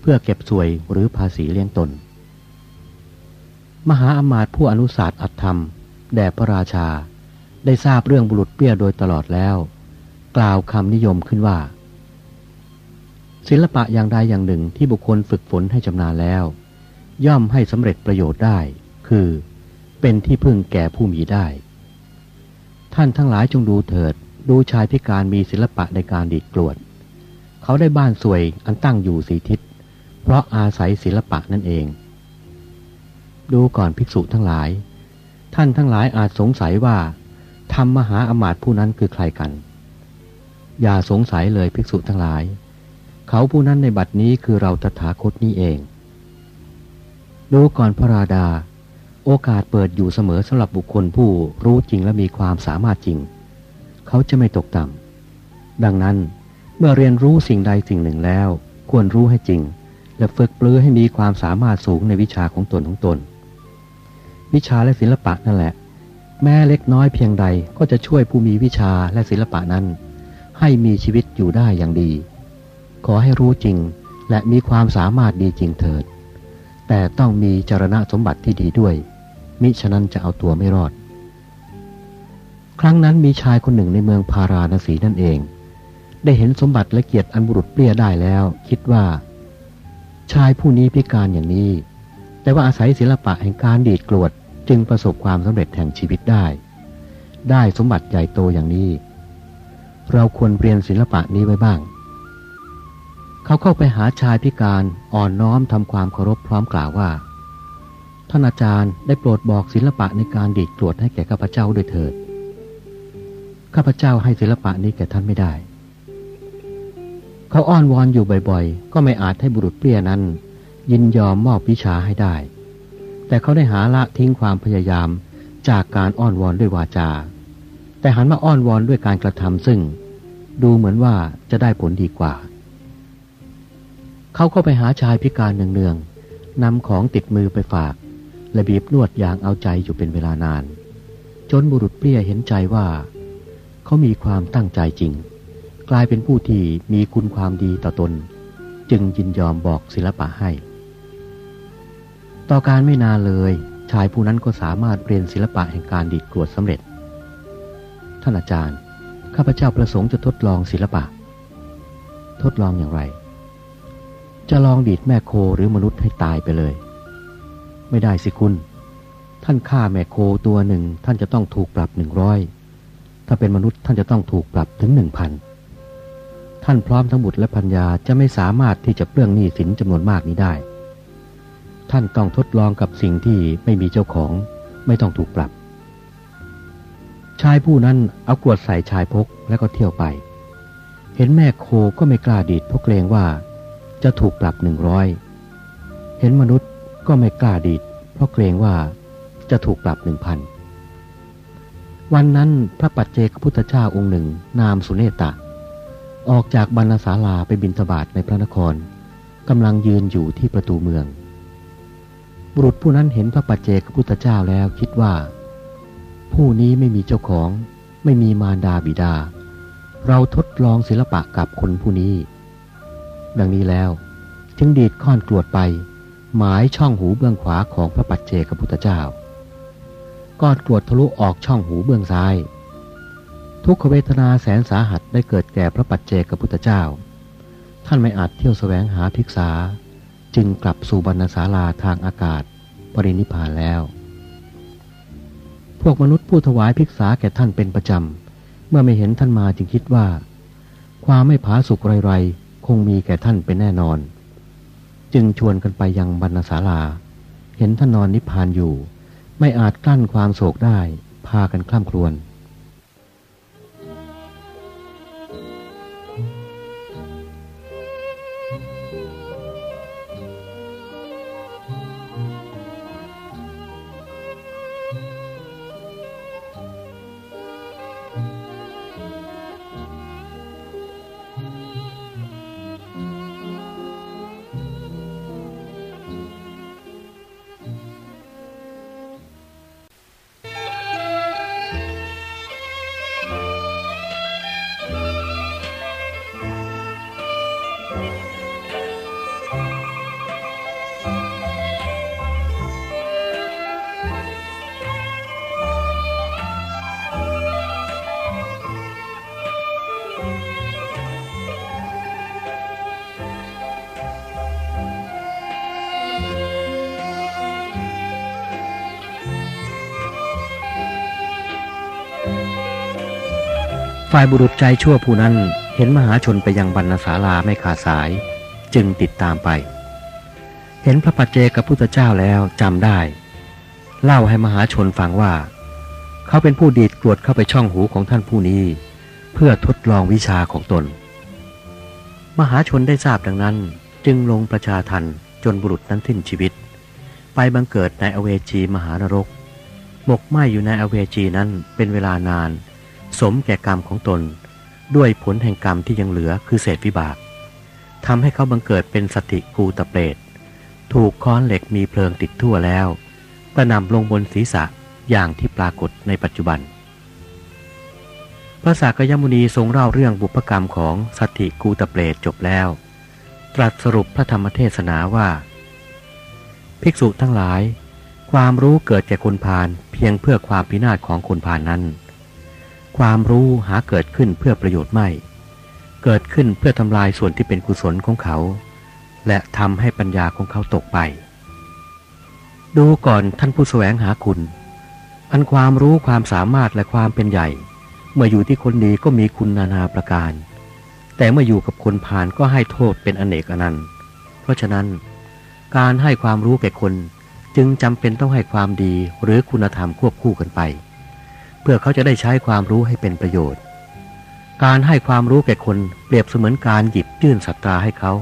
เพื่อเก็บสวยหรือภาษีเลี้ยงตน มหาอมาตย์ผู้อนุสาสอัตธรรม แด่พระราชา ได้ทราบเรื่องบุรุษเปี้ยโดยตลอดแล้ว กล่าวคำนิยมขึ้นว่า ศิลปะอย่างใดอย่างหนึ่งที่บุคคลฝึกฝนให้ชำนาญแล้ว ย่อมให้สำเร็จประโยชน์ได้ คือ เป็นที่พึ่งแก่ผู้มีได้ ท่านทั้งหลายจงดูเถิด ดูชายพิการมีศิลปะในการดีดกลวด เขาได้บ้านสวยอันตั้งอยู่สีทิศ เพราะอาศัยศิลปะนั่นเอง ดูก่อนภิกษุทั้งหลาย ท่านทั้งหลายอาจสงสัยว่าธรรมมหาอมาตย์ผู้นั้นคือใครกัน อย่าสงสัยเลยภิกษุทั้งหลาย เขาผู้นั้นในบัดนี้คือเราตถาคตนี้เอง ดูก่อนพระราดา โอกาสเปิดอยู่เสมอสำหรับบุคคลผู้รู้จริงและมีความสามารถจริง เขาจะไม่ตกต่ำดังนั้นเมื่อเรียนรู้สิ่งใดสิ่งหนึ่งแล้ว ควรรู้ให้จริง และฝึกปลือให้มีความสามารถสูงในวิชาของตนของตน วิชาและศิลปะนั่นแหละ แม้เล็กน้อยเพียงใดก็จะช่วยผู้มีวิชาและศิลปะนั้น ให้มีชีวิตอยู่ได้อย่างดี ขอให้รู้จริงและมีความสามารถดีจริงเถิด แต่ต้องมีจรณะสมบัติที่ดีด้วย มิฉะนั้นจะเอาตัวไม่รอด ครั้งนั้นมีชายคนหนึ่งในเมืองพาราณสีนั่นเอง ได้เห็นสมบัติและเกียรติอันบุรุษเปรี้ยได้แล้ว คิดว่า ชายผู้นี้พิการอย่างนี้ แต่ว่าอาศัยศิลปะแห่งการดีดกรวดจึงประสบความสำเร็จแห่งชีวิตได้ ได้สมบัติใหญ่โตอย่างนี้ เราควรเรียนศิลปะนี้ไว้บ้าง เขาเข้าไปหาชายพิการอ่อนน้อมทำความเคารพพร้อมกล่าวว่า ท่านอาจารย์ได้โปรดบอกศิลปะในการดีดกรวดให้แก่ข้าพเจ้าด้วยเถิด ข้าพเจ้าให้ศิลปะนี้แก่ท่านไม่ได้ เขาอ้อนวอนอยู่บ่อยๆ ก็ไม่อาจให้บุรุษเปรี้ยนั้น ยินยอมมอบวิชาให้ได้ แต่เขาได้หาละทิ้งความพยายามจากการอ้อนวอนด้วยวาจา แต่หันมาอ้อนวอนด้วยการกระทำซึ่ง ดูเหมือนว่าจะได้ผลดีกว่า เขาก็ไปหาชายพิการเนืองๆนำของติดมือไปฝาก และบีบนวดอย่างเอาใจอยู่เป็นเวลานาน จนบุรุษเปรี้ยเห็นใจว่า เขามีความตั้งใจจริง กลายเป็นผู้ที่มีคุณความดีต่อตน จึงยินยอมบอกศิลปะให้ ต่อการไม่นานเลย ชายผู้นั้นก็สามารถเรียนศิลปะแห่งการดีดกรวดสำเร็จ ท่านอาจารย์ ข้าพเจ้าประสงค์จะทดลองศิลปะ ทดลองอย่างไร จะลองดีดแม่โคหรือมนุษย์ให้ตายไปเลย ไม่ได้สิคุณ ท่านฆ่าแม่โคตัวหนึ่ง ท่านจะต้องถูกปรับหนึ่งร้อยถ้าเป็นมนุษย์ท่านจะต้องถูกปรับถึงหนึ่งพันท่านพร้อมทั้งบุตรและพัญญาจะไม่สามารถที่จะเปลื้องหนี้สินจำนวนมากนี้ได้ ท่านต้องทดลองกับสิ่งที่ไม่มีเจ้าของ ไม่ต้องถูกปรับ ชายผู้นั้นเอากรวดใส่ชายพกแล้วก็เที่ยวไป เห็นแม่โคก็ไม่กล้าดีดเพราะเกรงว่า จะถูกปรับหนึ่งร้อยเห็นมนุษย์ ก็ไม่กล้าดีด เพราะเกรงว่าจะถูกปรับหนึ่งพันวันนั้นพระปัจเจกพุทธเจ้าองค์หนึ่ง นามสุเนตะ ออกจากบรรณศาลาไปบินทบาทในพระนครกำลังยืนอยู่ที่ประตูเมือง บุรุษผู้นั้นเห็นพระปัจเจกพุทธเจ้าแล้วคิดว่า ผู้นี้ไม่มีเจ้าของ ไม่มีมารดาบิดา เราทดลองศิลปะกับคนผู้นี้ ดังนี้แล้วจึงดีดค้อนกรวดไป หมายช่องหูเบื้องขวาของพระปัจเจกพุทธเจ้า ก้อนกรวดทะลุออกช่องหูเบื้องซ้าย ทุกขเวทนาแสนสาหัสได้เกิดแก่พระปัจเจกพุทธเจ้า ท่านไม่อาจเที่ยวแสวงหาภิกษา จึงกลับสู่บรรณศาลาทางอากาศปรินิพานแล้วพพวกมนุษย์ผู้ถวายภิกษาแก่ท่านเป็นประจำ เมื่อไม่เห็นท่านมาจึงคิดว่า ความไม่ผาสุกไรๆ คงมีแก่ท่านเป็นแน่นอน จึงชวนกันไปยังบรรณศาลา เห็นท่านนอนนิพพานอยู่ ไม่อาจกลั้นความโศกได้ พากันคล่ำครวญ ฝ่ายบุรุษใจชั่วผู้นั้นเห็นมหาชนไปยังบรรณศาลาไม่ขาดสาย จึงติดตามไป เห็นพระปัจเจกับพุทธเจ้าแล้วจำได้ เล่าให้มหาชนฟังว่า เขาเป็นผู้ดีดกรวดเข้าไปช่องหูของท่านผู้นี้ เพื่อทดลองวิชาของตน มหาชนได้ทราบดังนั้นจึงลงประชาทันจนบุรุษนั้นสิ้นชีวิต ไปบังเกิดในอเวจีมหานรก หมกไหมอยู่ในอเวจีนั้นเป็นเวลานาน สมแก่กรรมของตน ด้วยผลแห่งกรรมที่ยังเหลือคือเศษวิบากทำให้เขาบังเกิดเป็นสติกูตะเปรตถูกค้อนเหล็กมีเพลิงติดทั่วแล้วกระนำลงบนศีรษะอย่างที่ปรากฏในปัจจุบัน พระสากยมุนีทรงเล่าเรื่องบุพกรรมของสติกูตะเปรตจบแล้ว ตรัสสรุปพระธรรมเทศนาว่า ภิกษุทั้งหลาย ความรู้เกิดแก่คนพาลเพียงเพื่อความพินาศของคนพาลนนั้น ความรู้หาเกิดขึ้นเพื่อประโยชน์ไม่ เกิดขึ้นเพื่อทำลายส่วนที่เป็นกุศลของเขา และทำให้ปัญญาของเขาตกไป ดูก่อนท่านผู้แสวงหาคุณ อันความรู้ความสามารถและความเป็นใหญ่ เมื่ออยู่ที่คนดีก็มีคุณนานาประการ แต่เมื่ออยู่กับคนผ่านก็ให้โทษเป็นอเนกอนันต์ เพราะฉะนั้น การให้ความรู้แก่คนจึงจำเป็นต้องให้ความดีหรือคุณธรรมควบคู่กันไป เพื่อเขาจะได้ใช้ความรู้ให้เป็นประโยชน์ การให้ความรู้แก่คนเปรียบเสมือนการหยิบยื่นสัตราให้เขา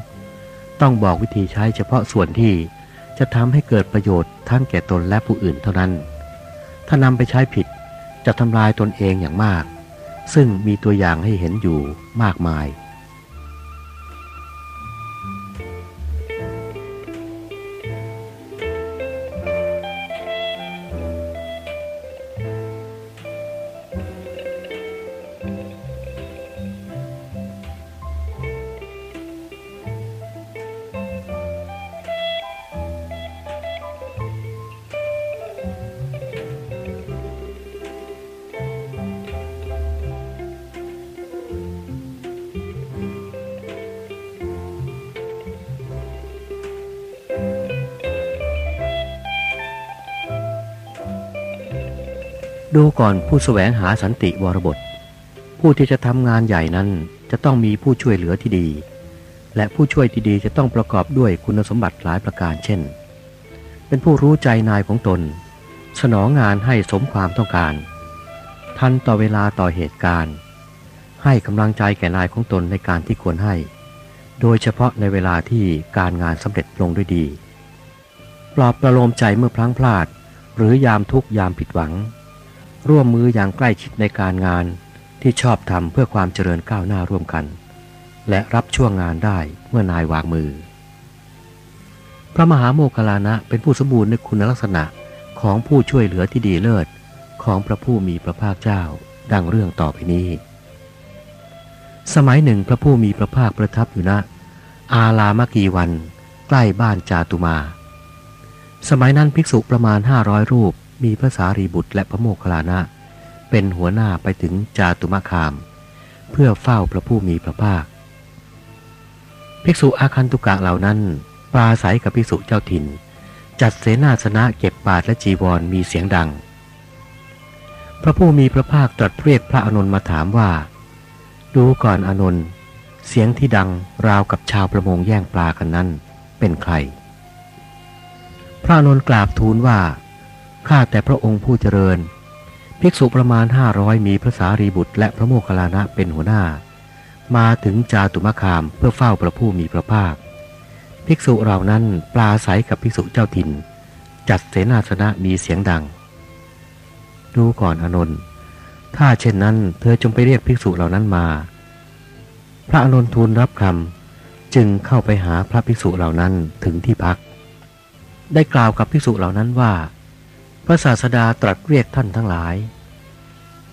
ต้องบอกวิธีใช้เฉพาะส่วนที่จะทำให้เกิดประโยชน์ทั้งแก่ตนและผู้อื่นเท่านั้น ถ้านำไปใช้ผิดจะทำลายตนเองอย่างมาก ซึ่งมีตัวอย่างให้เห็นอยู่มากมาย ก่อนผู้สแสวงหาสันติวรบท ผู้ที่จะทำงานใหญ่นั้นจะต้องมีผู้ช่วยเหลือที่ดี และผู้ช่วยที่ดีจะต้องประกอบด้วยคุณสมบัติหลายประการเช่น เป็นผู้รู้ใจนายของตน สนองงานให้สมความต้องการ ทันต่อเวลาต่อเหตุการณ์ ให้กำลังใจแก่นายของตนในการที่ควรให้ โดยเฉพาะในเวลาที่การงานสำเร็จลงด้วยดี ปลอบประโลมใจเมื่อพลั้งพลาด หรือยามทุกยามผิดหวัง ร่วมมืออย่างใกล้ชิดในการงานที่ชอบทำเพื่อความเจริญก้าวหน้าร่วมกัน และรับช่วงงานได้เมื่อนายวางมือ พระมหาโมคลานะเป็นผู้สมบูรณ์ในคุณลักษณะของผู้ช่วยเหลือที่ดีเลิศของพระผู้มีพระภาคเจ้าดังเรื่องต่อไปนี้ สมัยหนึ่งพระผู้มีพระภาคประทับอยู่ณอาลามกีวัน ใกล้บ้านจาตุมา สมัยนั้นภิกษุประมาณห้าร้อยรูป มีพระสารีบุตรและพระโมคคัลลานะ เป็นหัวหน้าไปถึงจาตุมคาม เพื่อเฝ้าพระผู้มีพระภาค ภิกษุอาคันตุกะเหล่านั้นปราศัยกับภิกษุเจ้าถิ่น จัดเสนาสนะเก็บบาทและจีวรมีเสียงดัง พระผู้มีพระภาคตรัสเรียกพระอานนมาถามว่า ดูก่อนอานนเสียงที่ดังราวกับชาวประมงแย่งปลากันนั้นเป็นใคร พระอนนท์กราบทูลว่า ข้าแต่พระองค์ผู้เจริญ ภิกษุประมาณห้าร้อยมีพระสารีบุตรและพระโมคคัลลานะเป็นหัวหน้า มาถึงจาตุมคามเพื่อเฝ้าพระผู้มีพระภาค ภิกษุเหล่านั้นปลาใสกับภิกษุเจ้าถิ่น จัดเสนาสนะมีเสียงดัง ดูก่อนอนนท์ถ้าเช่นนั้นเธอจงไปเรียกภิกษุเหล่านั้นมา พระอนนทูลรับคำจึงเข้าไปหาพระภิกษุเหล่านั้นถึงที่พัก ได้กล่าวกับภิกษุเหล่านั้นว่า พระศาสดาตรัสเรียกท่านทั้งหลาย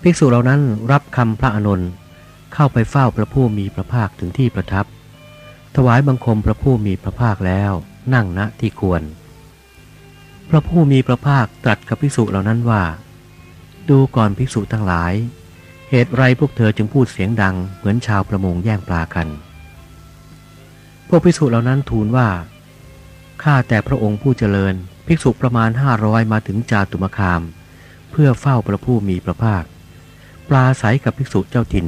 ภิกษุเหล่านั้นรับคำพระอานนท์เข้าไปเฝ้าพระผู้มีพระภาคถึงที่ประทับ ถวายบังคมพระผู้มีพระภาคแล้วนั่งณที่ควร พระผู้มีพระภาคตรัสกับภิกษุเหล่านั้นว่า ดูก่อนภิกษุทั้งหลาย เหตุไรพวกเธอจึงพูดเสียงดังเหมือนชาวประมงแย่งปลากัน พวกภิกษุเหล่านั้นทูลว่าข้าแต่พระองค์ผู้เจริญ ภิกษุประมาณห้าร้อยมาถึงจาตุมคาม เพื่อเฝ้าพระผู้มีพระภาค ปลาใสกับภิกษุเจ้าถิ่น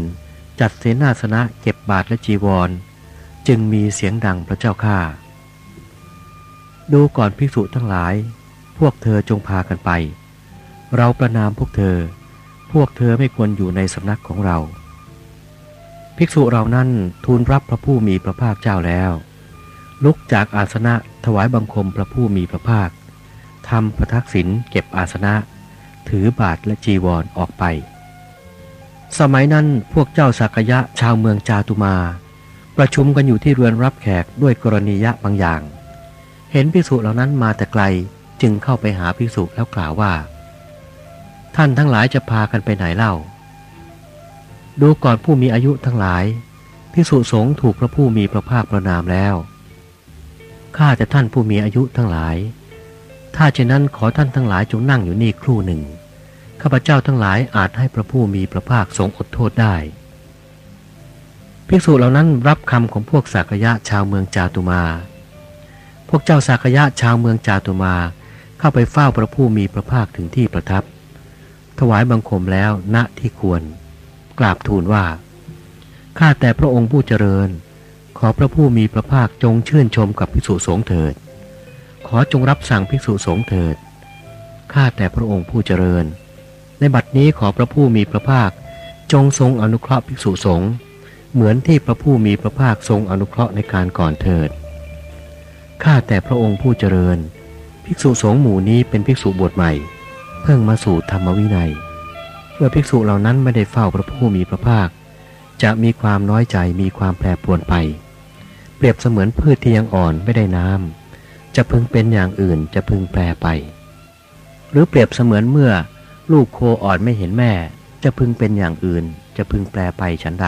จัดเสนาสนะเก็บบาทและจีวร จึงมีเสียงดังพระเจ้าข้าดูก่อนภิกษุทั้งหลาย พวกเธอจงพากันไป เราประนามพวกเธอ พวกเธอไม่ควรอยู่ในสำนักของเรา ภิกษุเรานั้นทูลรับพระผู้มีพระภาคเจ้าแล้ว ลุกจากอาสนะถวายบังคมพระผู้มีพระภาค ทำประทักษิณเก็บอาสนะ ถือบาทและจีวรอออกไป สมัยนั้นพวกเจ้าสักยะชาวเมืองจาตุมา ประชุมกันอยู่ที่เรือนรับแขกด้วยกรณียะบางอย่าง เห็นภิกษุเหล่านั้นมาแต่ไกลจึงเข้าไปหาภิกษุแล้วกล่าวว่า ท่านทั้งหลายจะพากันไปไหนเล่า ดูก่อนผู้มีอายุทั้งหลายภิกษุสงฆ์ถูกพระผู้มีพระภาคประนามแล้วข้าแต่ท่านผู้มีอายุทั้งหลาย ถ้าเช่นนั้นขอท่านทั้งหลายจงนั่งอยู่นี่ครู่หนึ่ง ข้าพเจ้าทั้งหลายอาจให้พระผู้มีพระภาคทรงอดโทษได้ ภิกษุเหล่านั้นรับคำของพวกสักยะชาวเมืองจาตุมา พวกเจ้าสักยะชาวเมืองจาตุมา เข้าไปเฝ้าพระผู้มีพระภาคถึงที่ประทับ ถวายบังคมแล้วณที่ควร กราบทูลว่า ข้าแต่พระองค์ผู้เจริญ ขอพระผู้มีพระภาคจงชื่นชมกับภิกษุสงฆ์เถิด ขอจงรับสั่งภิกษุสงฆ์เถิด ข้าแต่พระองค์ผู้เจริญ ในบัดนี้ขอพระผู้มีพระภาค จงทรงอนุเคราะห์ภิกษุสงฆ์เหมือนที่พระผู้มีพระภาคทรงอนุเคราะห์ในการก่อนเถิด ข้าแต่พระองค์ผู้เจริญ ภิกษุสงฆ์หมู่นี้เป็นภิกษุบวชใหม่ เพิ่งมาสู่ธรรมวินัย เมื่อภิกษุเหล่านั้นไม่ได้เฝ้าพระผู้มีพระภาค จะมีความน้อยใจมีความแปรปรวนไป เปรียบเสมือนพืชที่ยังอ่อนไม่ได้น้ำ จะพึงเป็นอย่างอื่นจะพึงแปรไป หรือเปรียบเสมือนเมื่อ ลูกโคอ่อนไม่เห็นแม่ จะพึงเป็นอย่างอื่น จะพึงแปรไปฉันใด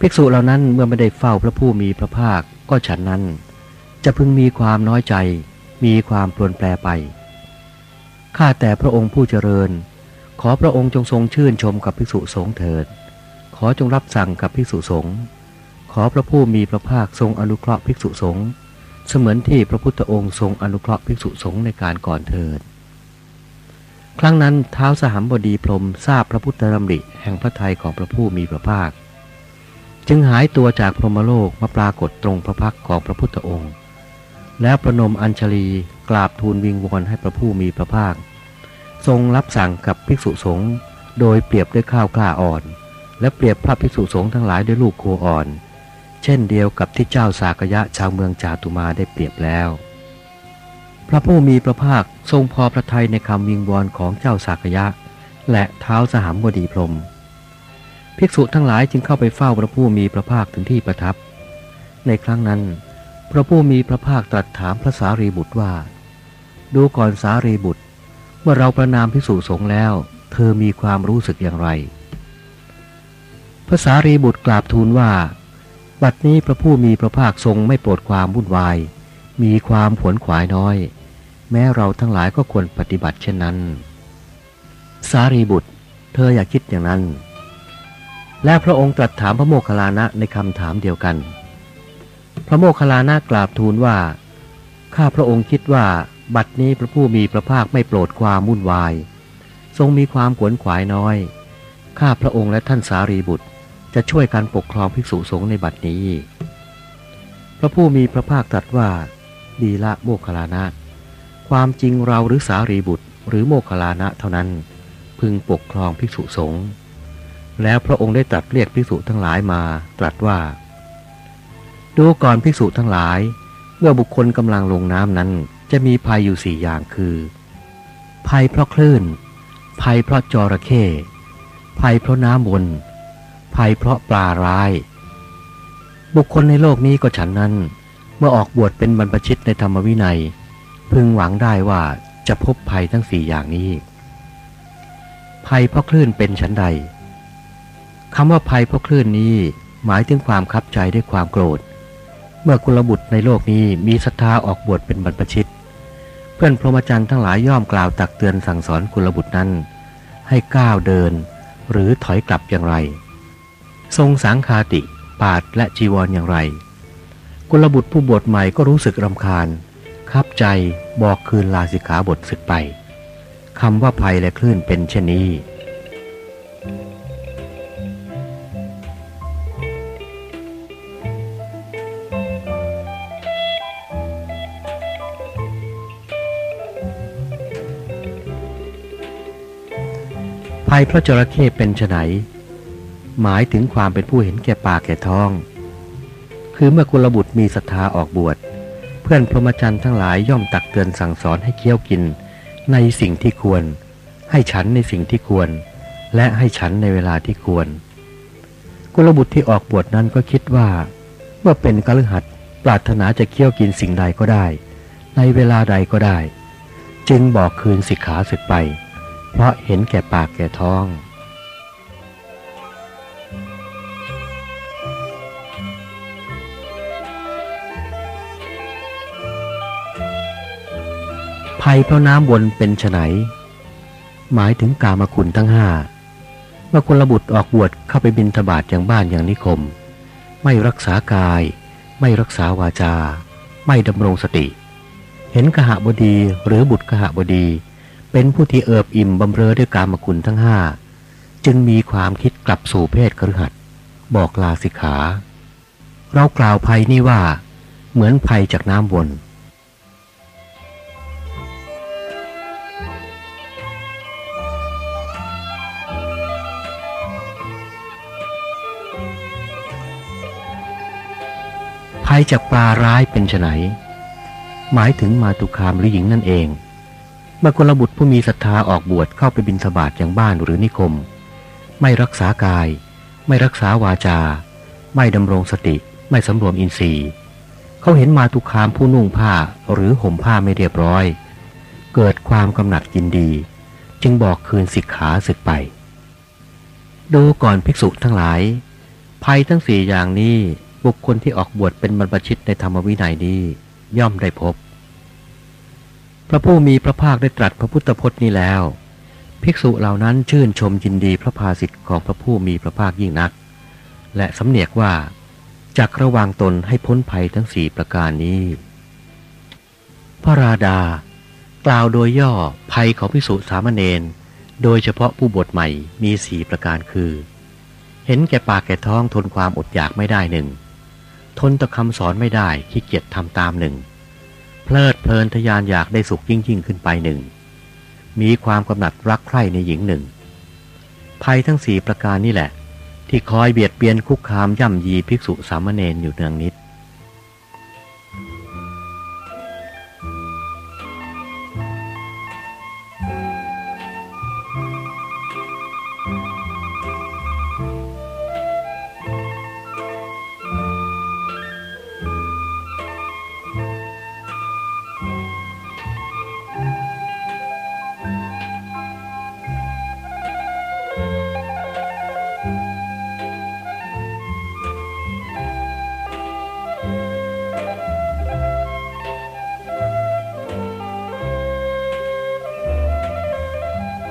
ภิกษุเหล่านั้นเมื่อไม่ได้เฝ้าพระผู้มีพระภาคก็ฉันนั้น จะพึงมีความน้อยใจ มีความปรวนแปรไปข้าแต่พระองค์ผู้เจริญ ขอพระองค์จงทรงชื่นชมกับภิกษุสงฆ์เถิด ขอจงรับสั่งกับภิกษุสงฆ์ขอพระผู้มีพระภาคทรงอนุเคราะห์ภิกษุสงฆ์ เสมือนที่พระพุทธองค์ทรงอนุเคราะห์ภิกษุสงฆ์ในการก่อนเถิด ครั้งนั้นเท้าสหัมบดีพรมทราบพระพุทธดำริแห่งพระทัยของพระผู้มีพระภาค จึงหายตัวจากพรหมโลกมาปรากฏตรงพระพักของพระพุทธองค์ แล้วประนมอัญชลีกราบทูลวิงวอนให้พระผู้มีพระภาค ทรงรับสั่งกับภิกษุสงฆ์โดยเปรียบด้วยข้าวกล้าอ่อน และเปรียบพระภิกษุสงฆ์ทั้งหลายด้วยลูกโคอ่อน เช่นเดียวกับที่เจ้าสากยะชาวเมืองจาตุมาได้เปรียบแล้ว พระผู้มีพระภาคทรงพอพระทัยในคำวิงวอนของเจ้าสากยะ และเท้าสหัมบดีพรมภิกษุทั้งหลายจึงเข้าไปเฝ้าพระผู้มีพระภาคถึงที่ประทับ ในครั้งนั้น พระผู้มีพระภาคตรัสถามพระสารีบุตรว่า ดูก่อนสารีบุตร เมื่อเราประนามภิกษุสงฆ์แล้ว เธอมีความรู้สึกอย่างไร พระสารีบุตรกราบทูลว่า บัดนี้พระผู้มีพระภาคทรงไม่โปรดความวุ่นวาย มีความผวนขวายน้อย แม้เราทั้งหลายก็ควรปฏิบัติเช่นนั้น สารีบุตร เธออย่าคิดอย่างนั้น และพระองค์ตรัสถามพระโมคคัลลานะในคำถามเดียวกัน พระโมคคัลลานะกราบทูลว่า ข้าพระองค์คิดว่า บัดนี้พระผู้มีพระภาคไม่โปรดความวุ่นวาย ทรงมีความขวนขวายน้อย ข้าพระองค์และท่านสารีบุตร จะช่วยการปกครองภิกษุสงฆ์ในบัดนี้ พระผู้มีพระภาคตรัสว่าดีละโมคลานะความจริงเราหรือสารีบุตรหรือโมคคลานะเท่านั้น พึงปกครองภิกษุสงฆ์แล้วพระองค์ได้ตรัสเรียกภิกษุทั้งหลายมาตรัสว่า ดูก่อนภิกษุทั้งหลาย เมื่อบุคคลกำลังลงน้ำนั้นจะมีภัยอยู่สี่อย่างคือ ภัยเพราะคลื่น ภัยเพราะจระเข้ภัยเพราะน้ำวน ภัยเพราะปลาร้าย บุคคลในโลกนี้ก็ฉันนั้น เมื่อออกบวชเป็นบรรพชิตในธรรมวินัย พึงหวังได้ว่าจะพบภัยทั้งสี่อย่างนี้ ภัยเพราะคลื่นเป็นฉันใดคำว่าภัยเพราะคลื่นนี้หมายถึงความคับใจด้วยความโกรธ เมื่อกุลบุตรในโลกนี้มีศรัทธาออกบวชเป็นบรรพชิต เพื่อนพรหมจรรย์ทั้งหลายย่อมกล่าวตักเตือนสั่งสอนกุลบุตรนั้น ให้ก้าวเดินหรือถอยกลับอย่างไร ทรงสังคาติ ปาดและจีวรออย่างไรกุลบุตรผู้บวชใหม่ก็รู้สึกรำคาญ คับใจบอกคืนลาสิกขาบทศึกไปคำว่าภัยและคลื่นเป็นเช่นนี้ ภัยพระจระเข้เป็นไฉน หมายถึงความเป็นผู้เห็นแก่ปากแก่ท้อง คือเมื่อกุลบุตรมีศรัทธาออกบวช เพื่อนพรหมจรรย์ทั้งหลายย่อมตักเตือนสั่งสอนให้เคี้ยวกิน ในสิ่งที่ควร ให้ฉันในสิ่งที่ควร และให้ฉันในเวลาที่ควร กุลบุตรที่ออกบวชนั้นก็คิดว่า เมื่อเป็นกฤหัสปรารถนาจะเคี้ยวกินสิ่งใดก็ได้ ในเวลาใดก็ได้ จึงบอกคืนสิกขาศึกไป เพราะเห็นแก่ปากแก่ท้อง ภัยเพราะน้ำวนเป็นไฉนหมายถึงกามคุณทั้งห้าเมื่อคนระบุตรออกบวชเข้าไปบินทบาทอย่างบ้านอย่างนิคม ไม่รักษากาย ไม่รักษาวาจา ไม่ดำรงสติ เห็นกหบดีหรือบุตรกหบดี เป็นผู้ที่เอิบอิ่มบำเรอด้วยกามคุณทั้งห้าจึงมีความคิดกลับสู่เพศคฤหัสบอกลาสิกขา เรากล่าวภัยนี้ว่า เหมือนภัยจากน้ำวน ภัยจากปลาร้ายเป็นไนหมายถึงมาตุคามหรือหญิงนั่นเองเมื่อกลบุตรผู้มีศรัทธาออกบวชเข้าไปบินสบาทอย่างบ้านหรือนิคม ไม่รักษากาย ไม่รักษาวาจา ไม่ดำรงสติ ไม่สำรวมอินทรีย์เขาเห็นมาตุคามผู้นุ่งผ้าหรือห่มผ้าไม่เรียบร้อย เกิดความกำหนัดยินดี จึงบอกคืนสิกขาศึกไป ดูก่อนภิกษุทั้งหลาย ภัยทั้งสี่อย่างนี้ บุคคลที่ออกบวชเป็นบรรพชิตในธรรมวินัยนี้ย่อมได้พบ พระผู้มีพระภาคได้ตรัสพระพุทธพจน์นี้แล้ว ภิกษุเหล่านั้นชื่นชมยินดีพระภาสิทธิ์ของพระผู้มีพระภาคยิ่งนัก และสำเนียกว่าจักระวังตนให้พ้นภัยทั้งสี่ประการนี้ พระราดา กล่าวโดยย่อภัยของภิกษุสามเณรโดยเฉพาะผู้บวชใหม่มีสี่ประการคือ เห็นแก่ปากแก่ท้องทนความอดอยากไม่ได้หนึ่ง ทนต่อคำสอนไม่ได้ขี้เกียจทำตามหนึ่ง เพลิดเพลินทยานอยากได้สุขยิ่งยิ่งขึ้นไปหนึ่ง มีความกำหนัดรักใคร่ในหญิงหนึ่ง ภัยทั้งสี่ประการนี่แหละ ที่คอยเบียดเบียนคุกคามย่ำยีภิกษุสามเณรอยู่เนืองนิด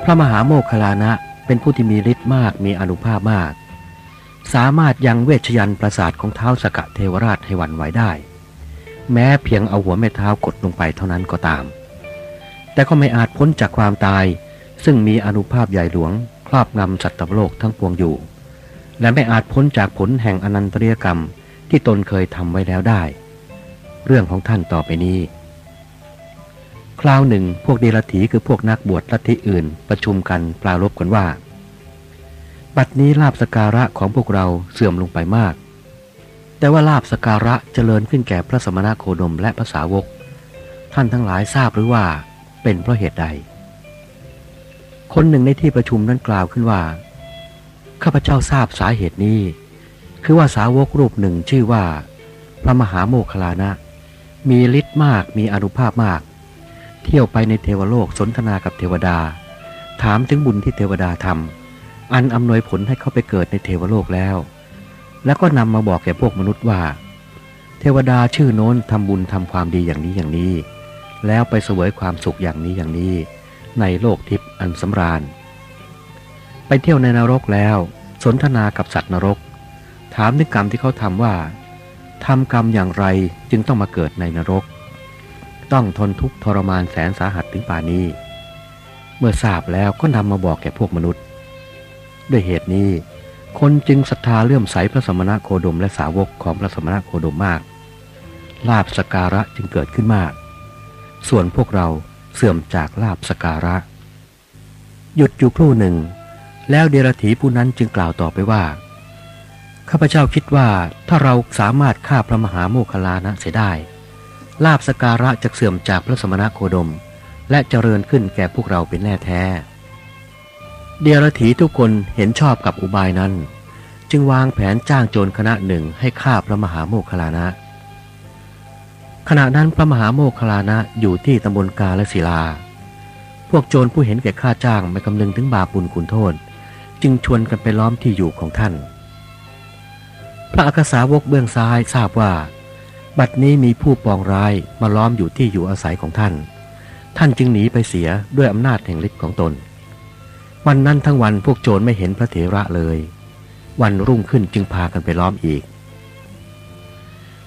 ระมหาโมคคลานะเป็นผู้ที่มีฤทธิ์มากมีอนุภาพมาก สามารถยังเวชยันประสาทของเท้าสกะเทวราชให้หวั่นไหวได้ แม้เพียงเอาหัวแม่เท้ากดลงไปเท่านั้นก็ตาม แต่ก็ไม่อาจพ้นจากความตาย ซึ่งมีอนุภาพใหญ่หลวง ครอบงำสัตว์โลกทั้งปวงอยู่ และไม่อาจพ้นจากผลแห่งอนันตริยกรรมที่ตนเคยทำไว้แล้วได้ เรื่องของท่านต่อไปนี้ คราวหนึ่งพวกเดรัจฉีคือพวกนักบวชลัทธิอื่น ประชุมกันปรารบกันว่า บัดนี้ลาบสการะของพวกเราเสื่อมลงไปมาก แต่ว่าลาบสการะเจริญขึ้นแก่พระสมณโคดมและภาษาวก ท่านทั้งหลายทราบหรือว่าเป็นเพราะเหตุใด คนหนึ่งในที่ประชุมนั้นกล่าวขึ้นว่า ข้าพเจ้าทราบสาเหตุนี้ คือว่าสาวกรูปหนึ่งชื่อว่า พระมหาโมคลานะ มีฤทธิ์มากมีอนุภาพมาก เที่ยวไปในเทวโลกสนทนากับเทวดา ถามถึงบุญที่เทวดาทำอันอำนวยผลให้เขาไปเกิดในเทวโลกแล้ว แล้วก็นำมาบอกแก่พวกมนุษย์ว่า เทวดาชื่อโน้นทำบุญทำความดีอย่างนี้อย่างนี้ แล้วไปเสวยความสุขอย่างนี้อย่างนี้ ในโลกทิพย์อันสำราญ ไปเที่ยวในนรกแล้ว สนทนากับสัตว์นรก ถามถึงกรรมที่เขาทำว่าทำกรรมอย่างไรจึงต้องมาเกิดในนรก ต้องทนทุกข์ทรมานแสนสาหัสถึงป่านี้ เมื่อทราบแล้วก็นำมาบอกแก่พวกมนุษย์ ด้วยเหตุนี้ คนจึงศรัทธาเลื่อมใสพระสมณะโคดมและสาวกของพระสมณะโคดมมาก ลาบสการะจึงเกิดขึ้นมาก ส่วนพวกเราเสื่อมจากลาบสการะ หยุดอยู่ครู่หนึ่ง แล้วเดรถีผู้นั้นจึงกล่าวต่อไปว่าข้าพเจ้าคิดว่าถ้าเราสามารถฆ่าพระมหาโมคคลานะเสียได้ ลาบสการะจะเสื่อมจากพระสมณโคดม และเจริญขึ้นแก่พวกเราเป็นแน่แท้ เดียรถีทุกคนเห็นชอบกับอุบายนั้น จึงวางแผนจ้างโจรคณะหนึ่งให้ฆ่าพระมหาโมคคลานะ ขณะนั้นพระมหาโมคคลานะอยู่ที่ตำบลกาและศิลา พวกโจรผู้เห็นแก่ค่าจ้างไม่คำนึงถึงบาปบุญคุณโทษ จึงชวนกันไปล้อมที่อยู่ของท่าน พระอักษาวกเบื้องซ้ายทราบว่า บัดนี้มีผู้ปองร้ายมาล้อมอยู่ที่อยู่อาศัยของท่าน ท่านจึงหนีไปเสียด้วยอำนาจแห่งฤทธิ์ของตน วันนั้นทั้งวันพวกโจรไม่เห็นพระเถระเลย วันรุ่งขึ้นจึงพากันไปล้อมอีก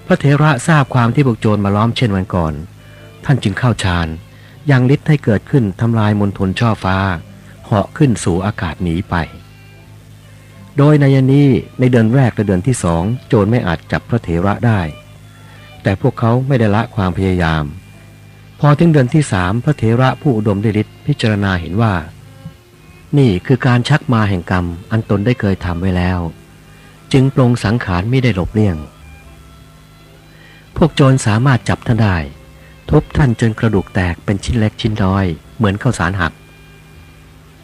พระเถระทราบความที่พวกโจรมาล้อมเช่นวันก่อน ท่านจึงเข้าฌานยังฤทธิ์ให้เกิดขึ้นทำลายมณฑลช่อฟ้า เหาะขึ้นสู่อากาศหนีไป โดยในยนี้ในเดือนแรกและเดือนที่สองโจรไม่อาจจับพระเถระได้ แต่พวกเขาไม่ได้ละความพยายาม พอถึงเดือนที่สามพระเถระผู้อุดมด้วยฤทธิ์พิจารณาเห็นว่า นี่คือการชักมาแห่งกรรม อันตนได้เคยทำไว้แล้ว จึงปรงสังขารไม่ได้หลบเลี่ยง พวกโจรสามารถจับท่านได้ ทุบท่านจนกระดูกแตกเป็นชิ้นเล็กชิ้นน้อย เหมือนข้าวสารหัก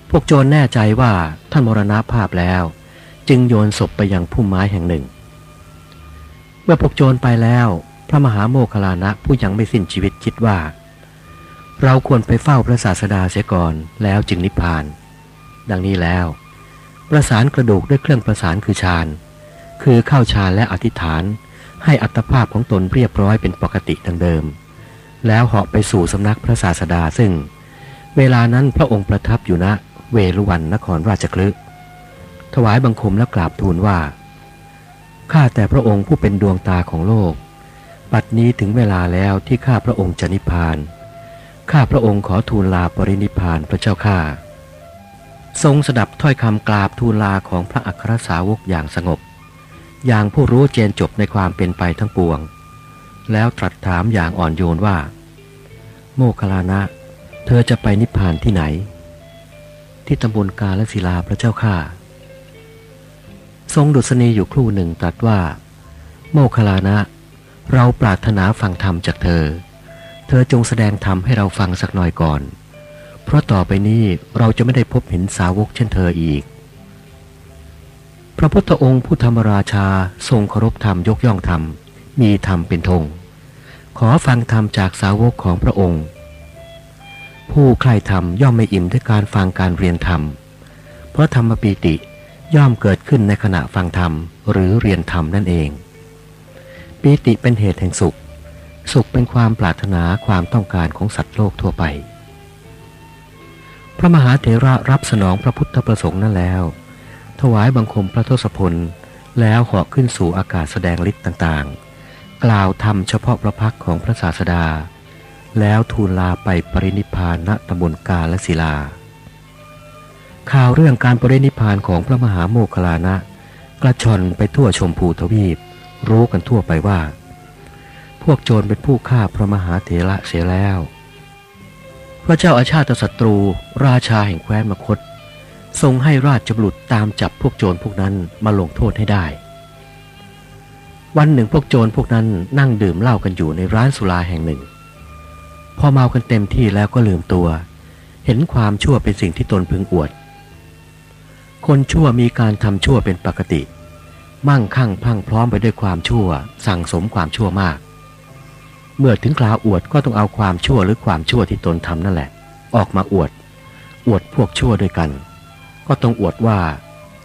พวกโจรแน่ใจว่าท่านมรณภาพแล้ว จึงโยนศพไปยังพุ่มไม้แห่งหนึ่ง เมื่อพวกโจรไปแล้ว พระมหาโมคลานะผู้ยังไม่สิ้นชีวิตคิดว่า เราควรไปเฝ้าพระศาสดาเสียก่อนแล้วจึงนิพพาน ดังนี้แล้ว ประสานกระดูกด้วยเครื่องประสานคือฌานคือเข้าฌานและอธิษฐาน ให้อัตภาพของตนเรียบร้อยเป็นปกติดังเดิม แล้วเหาะไปสู่สำนักพระศาสดาซึ่ง เวลานั้นพระองค์ประทับอยู่ณเวรุวันนครราชคลึถวายบังคมและกราบทูลว่าข้าแต่พระองค์ผู้เป็นดวงตาของโลก ปัดนี้ถึงเวลาแล้วที่ข้าพระองค์จะนิพพาน ข้าพระองค์ขอทูลลาปรินิพพานพระเจ้าข้า ทรงสดับถ้อยคำกราบทูลลาของพระอัครสาวกอย่างสงบ อย่างผู้รู้เจนจบในความเป็นไปทั้งปวง แล้วตรัสถามอย่างอ่อนโยนว่า โมคคลานะ เธอจะไปนิพพานที่ไหน ที่ตำบลกาและศิลาพระเจ้าข้า ทรงดุษณีอยู่ครู่หนึ่งตรัสว่า โมคคลานะเเราปรารถนาฟังธรรมจากเธอ เธอจงแสดงธรรมให้เราฟังสักหน่อยก่อน เพราะต่อไปนี้เราจะไม่ได้พบเห็นสาวกเช่นเธออีก พระพุทธองค์ผู้ธรรมราชาทรงเคารพธรรมยกย่องธรรม มีธรรมเป็นธง ขอฟังธรรมจากสาวกของพระองค์ ผู้ใคร่ธรรมย่อมไม่อิ่มด้วยการฟังการเรียนธรรม เพราะธรรมปีติย่อมเกิดขึ้นในขณะฟังธรรมหรือเรียนธรรมนั่นเอง ปีติเป็นเหตุแห่งสุข สุขเป็นความปรารถนาความต้องการของสัตว์โลกทั่วไป พระมหาเถระรับสนองพระพุทธประสงค์นั้นแล้ว ถวายบังคมพระทศพล แล้วเหาะขึ้นสู่อากาศแสดงฤทธิ์ต่างๆ กล่าวธรรมเฉพาะพระพักของพระศาสดา แล้วทูลลาไปปรินิพานณตำบลกาและศิลา ข่าวเรื่องการปรินิพานของพระมหาโมคคลานะกระชอนไปทั่วชมพูทวีป รู้กันทั่วไปว่า พวกโจรเป็นผู้ฆ่าพระมหาเถระเสียแล้ว พระเจ้าอาชาติศัตรูราชาแห่งแคว้นมคต ทรงให้ราชบุรุษตามจับพวกโจรพวกนั้นมาลงโทษให้ได้ วันหนึ่งพวกโจรพวกนั้นนั่งดื่มเหล้ากันอยู่ในร้านสุราแห่งหนึ่ง พอเมากันเต็มที่แล้วก็ลืมตัว เห็นความชั่วเป็นสิ่งที่ตนพึงอวด คนชั่วมีการทำชั่วเป็นปกติ มั่งคั่งพลังพร้อมไปด้วยความชั่ว สั่งสมความชั่วมาก เมื่อถึงคราวอวดก็ต้องเอาความชั่วหรือความชั่วที่ตนทำนั่นแหละ ออกมาอวด อวดพวกชั่วด้วยกัน ก็ต้องอวดว่า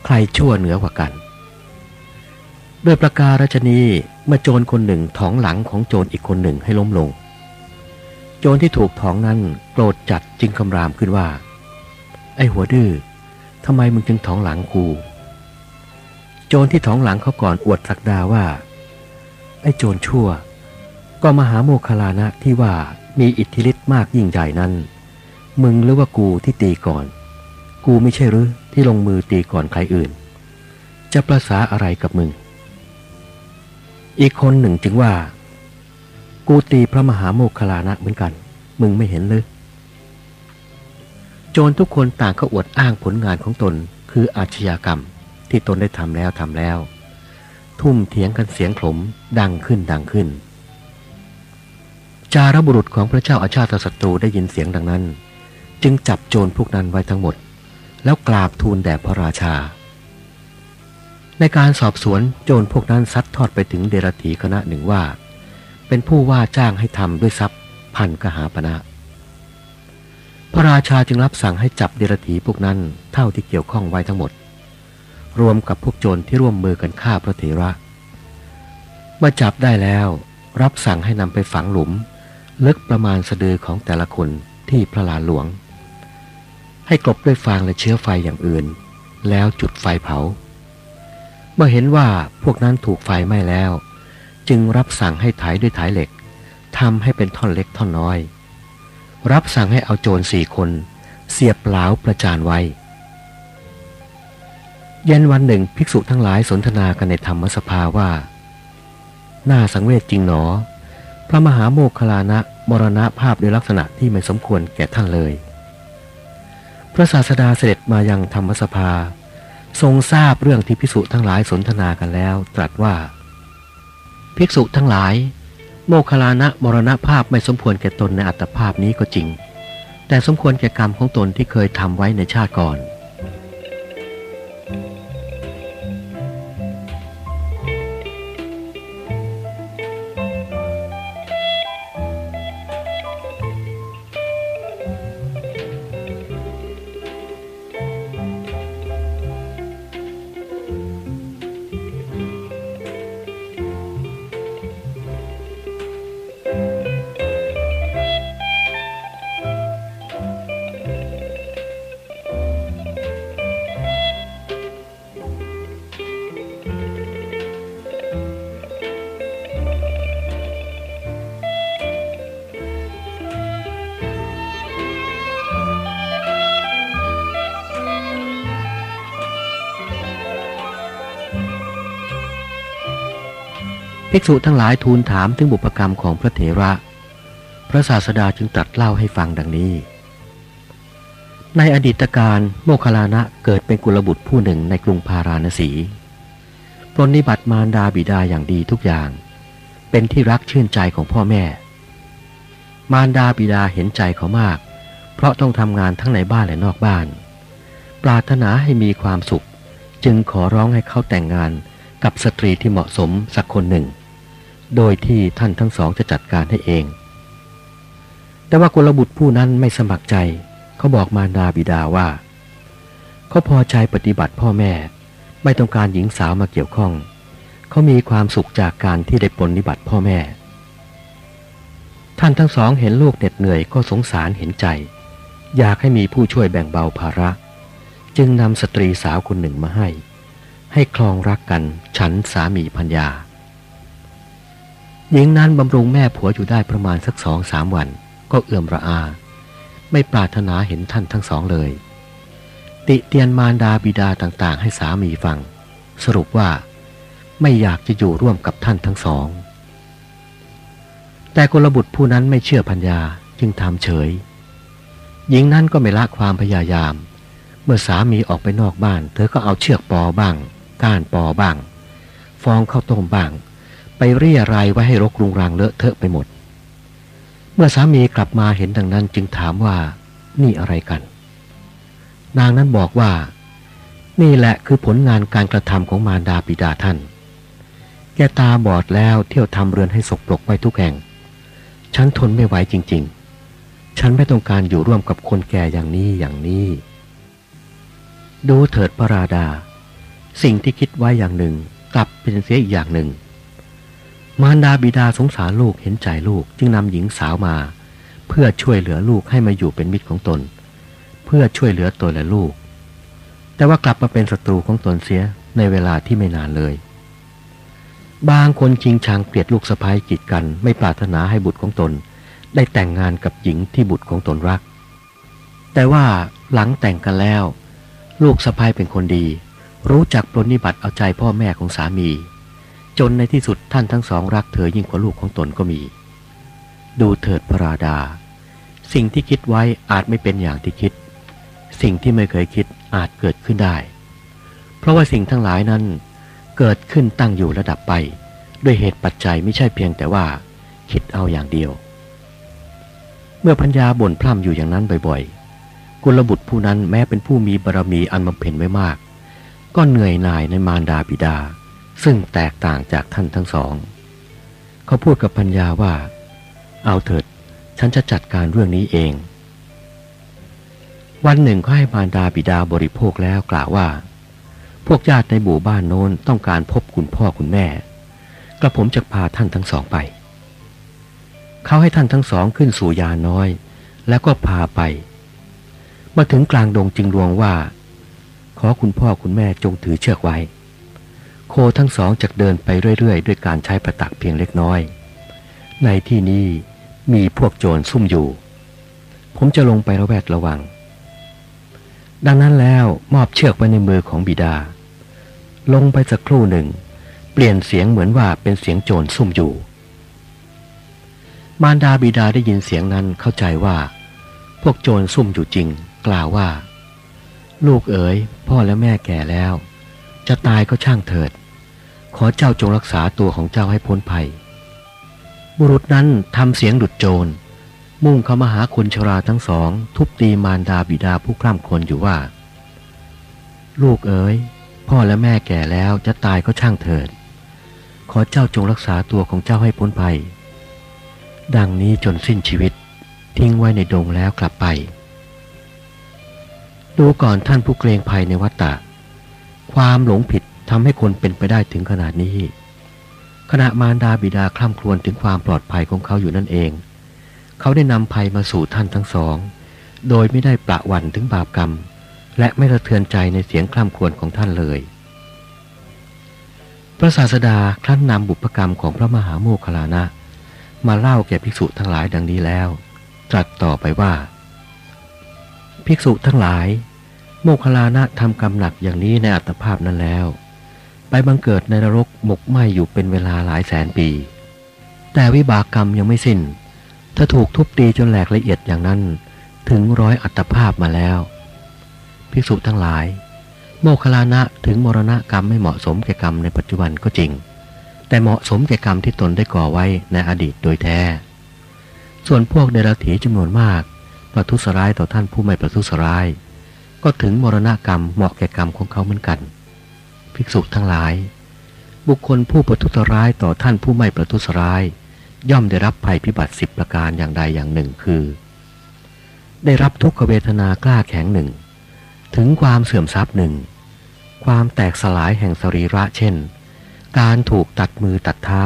ใครชั่วเหนือกว่ากัน ด้วยประการราชนีเมื่อโจรคนหนึ่งถองหลังของโจรอีกคนหนึ่งให้ล้มลง โจรที่ถูกถองนั้นโกรธจัดจึงคำรามขึ้นว่า ไอ้หัวดื้อทำไมมึงจึงถองหลังกู โจรที่ถองหลังเขาก่อนอวดสักดาว่า ไอ้โจรชั่ว ก็มหาโมคลานะที่ว่ามีอิทธิฤทธิ์มากยิ่งใหญ่นั้น มึงหรือว่ากูที่ตีก่อน กูไม่ใช่หรือที่ลงมือตีก่อนใครอื่น จะประสาอะไรกับมึง อีกคนหนึ่งจึงว่า กูตีพระมหาโมคลานะเหมือนกัน มึงไม่เห็นเลยโจรทุกคนต่างก็อวดอ้างผลงานของตนคืออาชญากรรม ที่ตนได้ทำแล้วทำแล้ว ทุ่มเถียงกันเสียงขลมดังขึ้นดังขึ้น จารบุรุษของพระเจ้าอาชาติศัตรูได้ยินเสียงดังนั้น จึงจับโจรพวกนั้นไว้ทั้งหมด แล้วกราบทูลแด่พระราชา ในการสอบสวนโจรพวกนั้นซัดทอดไปถึงเดรธีคณะหนึ่งว่า เป็นผู้ว่าจ้างให้ทำด้วยทรัพย์พันกหาปณะพระราชาจึงรับสั่งให้จับเดรธีพวกนั้นเท่าที่เกี่ยวข้องไว้ทั้งหมด รวมกับพวกโจรที่ร่วมมือกันฆ่าพระเถระ เมื่อจับได้แล้วรับสั่งให้นำไปฝังหลุม ลึกประมาณสะดือของแต่ละคนที่พระลานหลวง ให้กลบด้วยฟางและเชื้อไฟอย่างอื่น แล้วจุดไฟเผา เมื่อเห็นว่าพวกนั้นถูกไฟไหม้แล้ว จึงรับสั่งให้ถ่ายด้วยถ่ายเหล็กทำให้เป็นท่อนเล็กท่อนน้อย รับสั่งให้เอาโจรสี่คน เสียบเหลาประจานไว้ เย็นวันหนึ่งภิกษุทั้งหลายสนทนากันในธรรมสภาว่า น่าสังเวชจริงหนอ พระมหาโมคคลานะมรณภาพโดยลักษณะที่ไม่สมควรแก่ท่านเลย พระศาสดาเสด็จมายังธรรมสภา ทรงทราบเรื่องที่ภิกษุทั้งหลายสนทนากันแล้ว ตรัสว่า ภิกษุทั้งหลาย โมคคลานะมรณภาพไม่สมควรแก่ตนในอัตภาพนี้ก็จริง แต่สมควรแก่กรรมของตนที่เคยทำไว้ในชาติก่อน ภิกษุทั้งหลายทูลถามถึงบุพกรรมของพระเถระ พระศาสดาจึงตรัสเล่าให้ฟังดังนี้ ในอดีตการโมคคลลานะเกิดเป็นกุลบุตรผู้หนึ่งในกรุงพาราณสีปรนนิบัติมารดาบิดาอย่างดีทุกอย่าง เป็นที่รักชื่นใจของพ่อแม่ มารดาบิดาเห็นใจเขามาก เพราะต้องทำงานทั้งในบ้านและนอกบ้าน ปรารถนาให้มีความสุข จึงขอร้องให้เขาแต่งงานกับสตรีที่เหมาะสมสักคนหนึ่ง โดยที่ท่านทั้งสองจะจัดการให้เอง แต่ว่ากุลบุตรผู้นั้นไม่สมัครใจ เขาบอกมารดาบิดาว่า เขาพอใจปฏิบัติพ่อแม่ ไม่ต้องการหญิงสาวมาเกี่ยวข้อง เขามีความสุขจากการที่ได้ปฏิบัติพ่อแม่ ท่านทั้งสองเห็นลูกเหน็ดเหนื่อยก็สงสารเห็นใจ อยากให้มีผู้ช่วยแบ่งเบาภาระ จึงนำสตรีสาวคนหนึ่งมาให้ ให้คลองรักกันฉันสามีพัญญา หญิงนั้นบำรุงแม่ผัวอยู่ได้ประมาณสักสองสามวัน ก็เอื่อมระอา ไม่ปรารถนาเห็นท่านทั้งสองเลย ติเตียนมารดาบิดาต่างๆ ให้สามีฟัง สรุปว่า ไม่อยากจะอยู่ร่วมกับท่านทั้งสอง แต่กลบุตรผู้นั้นไม่เชื่อพัญญาจึงทำเฉย หญิงนั้นก็ไม่ละความพยายาม เมื่อสามีออกไปนอกบ้าน เธอก็เอาเชือกปอบ้าง ก้านปอบ้าง ฟองข้าวต้มบ้าง ไปเรียรายไว้ให้รกรุงรังเลอะเทอะไปหมด เมื่อสามีกลับมาเห็นดังนั้นจึงถามว่านี่อะไรกัน นางนั้นบอกว่า นี่แหละคือผลงานการกระทำของมารดาปิดาท่าน แกตาบอดแล้วเที่ยวทำเรือนให้สกปรกไว้ทุกแห่ง ฉันทนไม่ไหวจริง ๆ ฉันไม่ต้องการอยู่ร่วมกับคนแก่อย่างนี้อย่างนี้ ดูเถิดพระราดา สิ่งที่คิดไว้อย่างหนึ่ง กลับเป็นเสียอีกอย่างหนึ่ง มารดาบิดาสงสารลูกเห็นใจลูกจึงนำหญิงสาวมา เพื่อช่วยเหลือลูกให้มาอยู่เป็นมิตรของตน เพื่อช่วยเหลือตนและลูก แต่ว่ากลับมาเป็นศัตรูของตนเสียในเวลาที่ไม่นานเลย บางคนจริงชังเกลียดลูกสะพ้ายกีดกัน ไม่ปรารถนาให้บุตรของตน ได้แต่งงานกับหญิงที่บุตรของตนรัก แต่ว่าหลังแต่งกันแล้ว ลูกสะพ้ายเป็นคนดี รู้จักปรนนิบัติเอาใจพ่อแม่ของสามี จนในที่สุดท่านทั้งสองรักเธอยิ่งกว่าลูกของตนก็มี ดูเถิดพระราดา สิ่งที่คิดไว้อาจไม่เป็นอย่างที่คิด สิ่งที่ไม่เคยคิดอาจเกิดขึ้นได้ เพราะว่าสิ่งทั้งหลายนั้น เกิดขึ้นตั้งอยู่ระดับไป ด้วยเหตุปัจจัยไม่ใช่เพียงแต่ว่า คิดเอาอย่างเดียว เมื่อพัญญาบ่นพร่ำอยู่อย่างนั้นบ่อยๆ กุลบุตรผู้นั้นแม้เป็นผู้มีบารมีอันบำเพ็ญไว้มาก ก็เหนื่อยหน่ายในมารดาบิดา ซึ่งแตกต่างจากท่านทั้งสอง เขาพูดกับพัญญาว่า เอาเถิด ฉันจะจัดการเรื่องนี้เอง วันหนึ่งเขาให้มารดาบิดาบริโภคแล้วกล่าวว่า พวกญาติในหมู่บ้านโน้นต้องการพบคุณพ่อคุณแม่ กระผมจะพาท่านทั้งสองไป เขาให้ท่านทั้งสองขึ้นสู่ยาน้อย แล้วก็พาไป มาถึงกลางดงจึงรวงว่า ขอคุณพ่อคุณแม่จงถือเชือกไว้ โคทั้งสองจะเดินไปเรื่อยๆ ด้วยการใช้ประตักเพียงเล็กน้อย ในที่นี้มีพวกโจรซุ่มอยู่ ผมจะลงไประแวดระวัง ดังนั้นแล้วมอบเชือกไว้ในมือของบิดา ลงไปสักครู่หนึ่ง เปลี่ยนเสียงเหมือนว่าเป็นเสียงโจรซุ่มอยู่ มารดาบิดาได้ยินเสียงนั้นเข้าใจว่า พวกโจรซุ่มอยู่จริง กล่าวว่า ลูกเอ๋ยพ่อและแม่แก่แล้ว จะตายก็ช่างเถิด ขอเจ้าจงรักษาตัวของเจ้าให้พ้นภัย บุรุษนั้นทำเสียงดุดโจร มุ่งเข้ามาหาคนชราทั้งสอง ทุบตีมารดาบิดาผู้คร่ำครวญอยู่ว่า ลูกเอ๋ย พ่อและแม่แก่แล้วจะตายก็ช่างเถิด ขอเจ้าจงรักษาตัวของเจ้าให้พ้นภัย ดังนี้จนสิ้นชีวิต ทิ้งไว้ในดงแล้วกลับไป ดูก่อนท่านผู้เกรงภัยในวัฏฏะความหลงผิด ทำให้คนเป็นไปได้ถึงขนาดนี้ ขณะมารดาบิดาคล่ำครวญถึงความปลอดภัยของเขาอยู่นั่นเอง เขาได้นำภัยมาสู่ท่านทั้งสอง โดยไม่ได้ประวันถึงบาปกรรม และไม่ระเทือนใจในเสียงคล่ำครวญของท่านเลย พระศาสดาครั้นนำบุพกรรมของพระมหาโมคคลานะ มาเล่าแก่ภิกษุทั้งหลายดังนี้แล้ว ตรัสต่อไปว่า ภิกษุทั้งหลาย โมคคลานะทำกรรมหนักอย่างนี้ในอัตภาพนั้นแล้ว ไปบังเกิดในนรกหมกไหมอยู่เป็นเวลาหลายแสนปี แต่วิบากกรรมยังไม่สิ้น ถ้าถูกทุบตีจนแหลกละเอียดอย่างนั้น ถึงร้อยอัตภาพมาแล้ว ภิกษุทั้งหลาย โมคคลานะถึงมรณะกรรมไม่เหมาะสมแก่กรรมในปัจจุบันก็จริง แต่เหมาะสมแก่กรรมที่ตนได้ก่อไว้ในอดีตโดยแท้ ส่วนพวกเดรัจฉีจำนวนมากประทุษร้ายต่อท่านผู้ไม่ประทุษร้าย ก็ถึงมรณะกรรมเหมาะแก่กรรมของเขาเหมือนกัน ภิกษุทั้งหลาย บุคคลผู้ประทุษร้ายต่อท่านผู้ไม่ประทุษร้าย ย่อมได้รับภัยพิบัติสิบประการอย่างใดอย่างหนึ่งคือ ได้รับทุกขเวทนากล้าแข็งหนึ่ง ถึงความเสื่อมทรัพย์หนึ่ง ความแตกสลายแห่งสรีระเช่น การถูกตัดมือตัดเท้า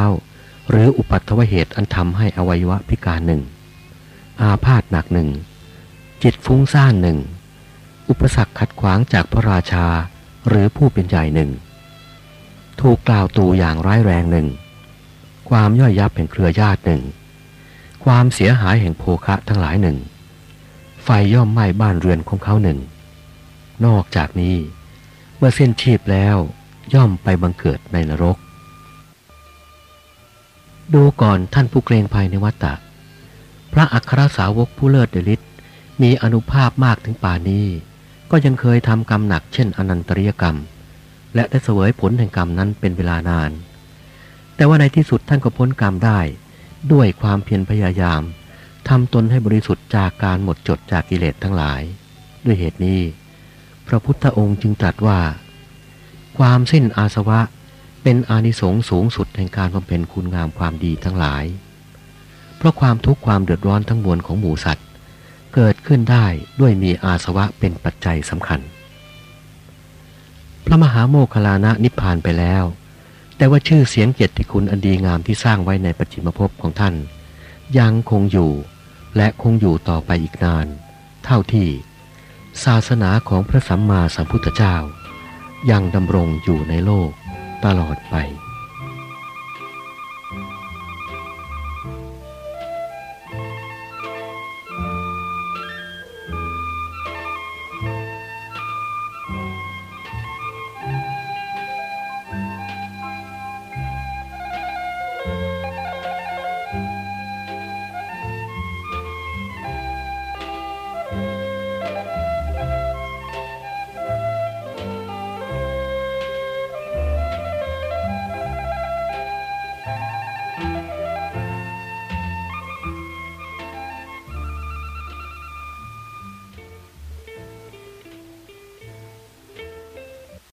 หรืออุปัตวเหตุอันทำให้อวัยวะพิการหนึ่ง อาพาธหนักหนึ่ง จิตฟุ้งซ่านหนึ่ง อุปสรรคขัดขวางจากพระราชา หรือผู้เป็นใหญ่หนึ่ง ถูกกล่าวตูอย่างร้ายแรงหนึ่ง ความย่อยยับแห่งเครือญาติหนึ่ง ความเสียหายแห่งโภคะทั้งหลายหนึ่ง ไฟย่อมไหม้บ้านเรือนของเขาหนึ่ง นอกจากนี้ เมื่อเส้นชีพแล้วย่อมไปบังเกิดในนรก ดูก่อนท่านผู้เกรงภายในวัตตะ พระอัครสาวกผู้เลิศเดลิศมีอนุภาพมากถึงป่านี้ ก็ยังเคยทำกรรมหนักเช่นอนันตริยกรรม และได้เสวยผลแห่งกรรมนั้นเป็นเวลานาน แต่ว่าในที่สุดท่านก็พ้นกรรมได้ ด้วยความเพียรพยายามทำตนให้บริสุทธิ์จากการหมดจดจากกิเลสทั้งหลาย ด้วยเหตุนี้ พระพุทธองค์จึงตรัสว่า ความสิ้นอาสวะเป็นอานิสงส์สูงสุดแห่งการบำเพ็ญคุณงามความดีทั้งหลาย เพราะความทุกข์ความเดือดร้อนทั้งมวลของหมูสัตว์ เกิดขึ้นได้ด้วยมีอาสวะเป็นปัจจัยสำคัญ พระมหาโมคคลานะนิพพานไปแล้ว แต่ว่าชื่อเสียงเกียรติคุณอันดีงามที่สร้างไว้ในปัจฉิมภพของท่าน ยังคงอยู่และคงอยู่ต่อไปอีกนาน เท่าที่ ศาสนาของพระสัมมาสัมพุทธเจ้า ยังดำรงอยู่ในโลกตลอดไป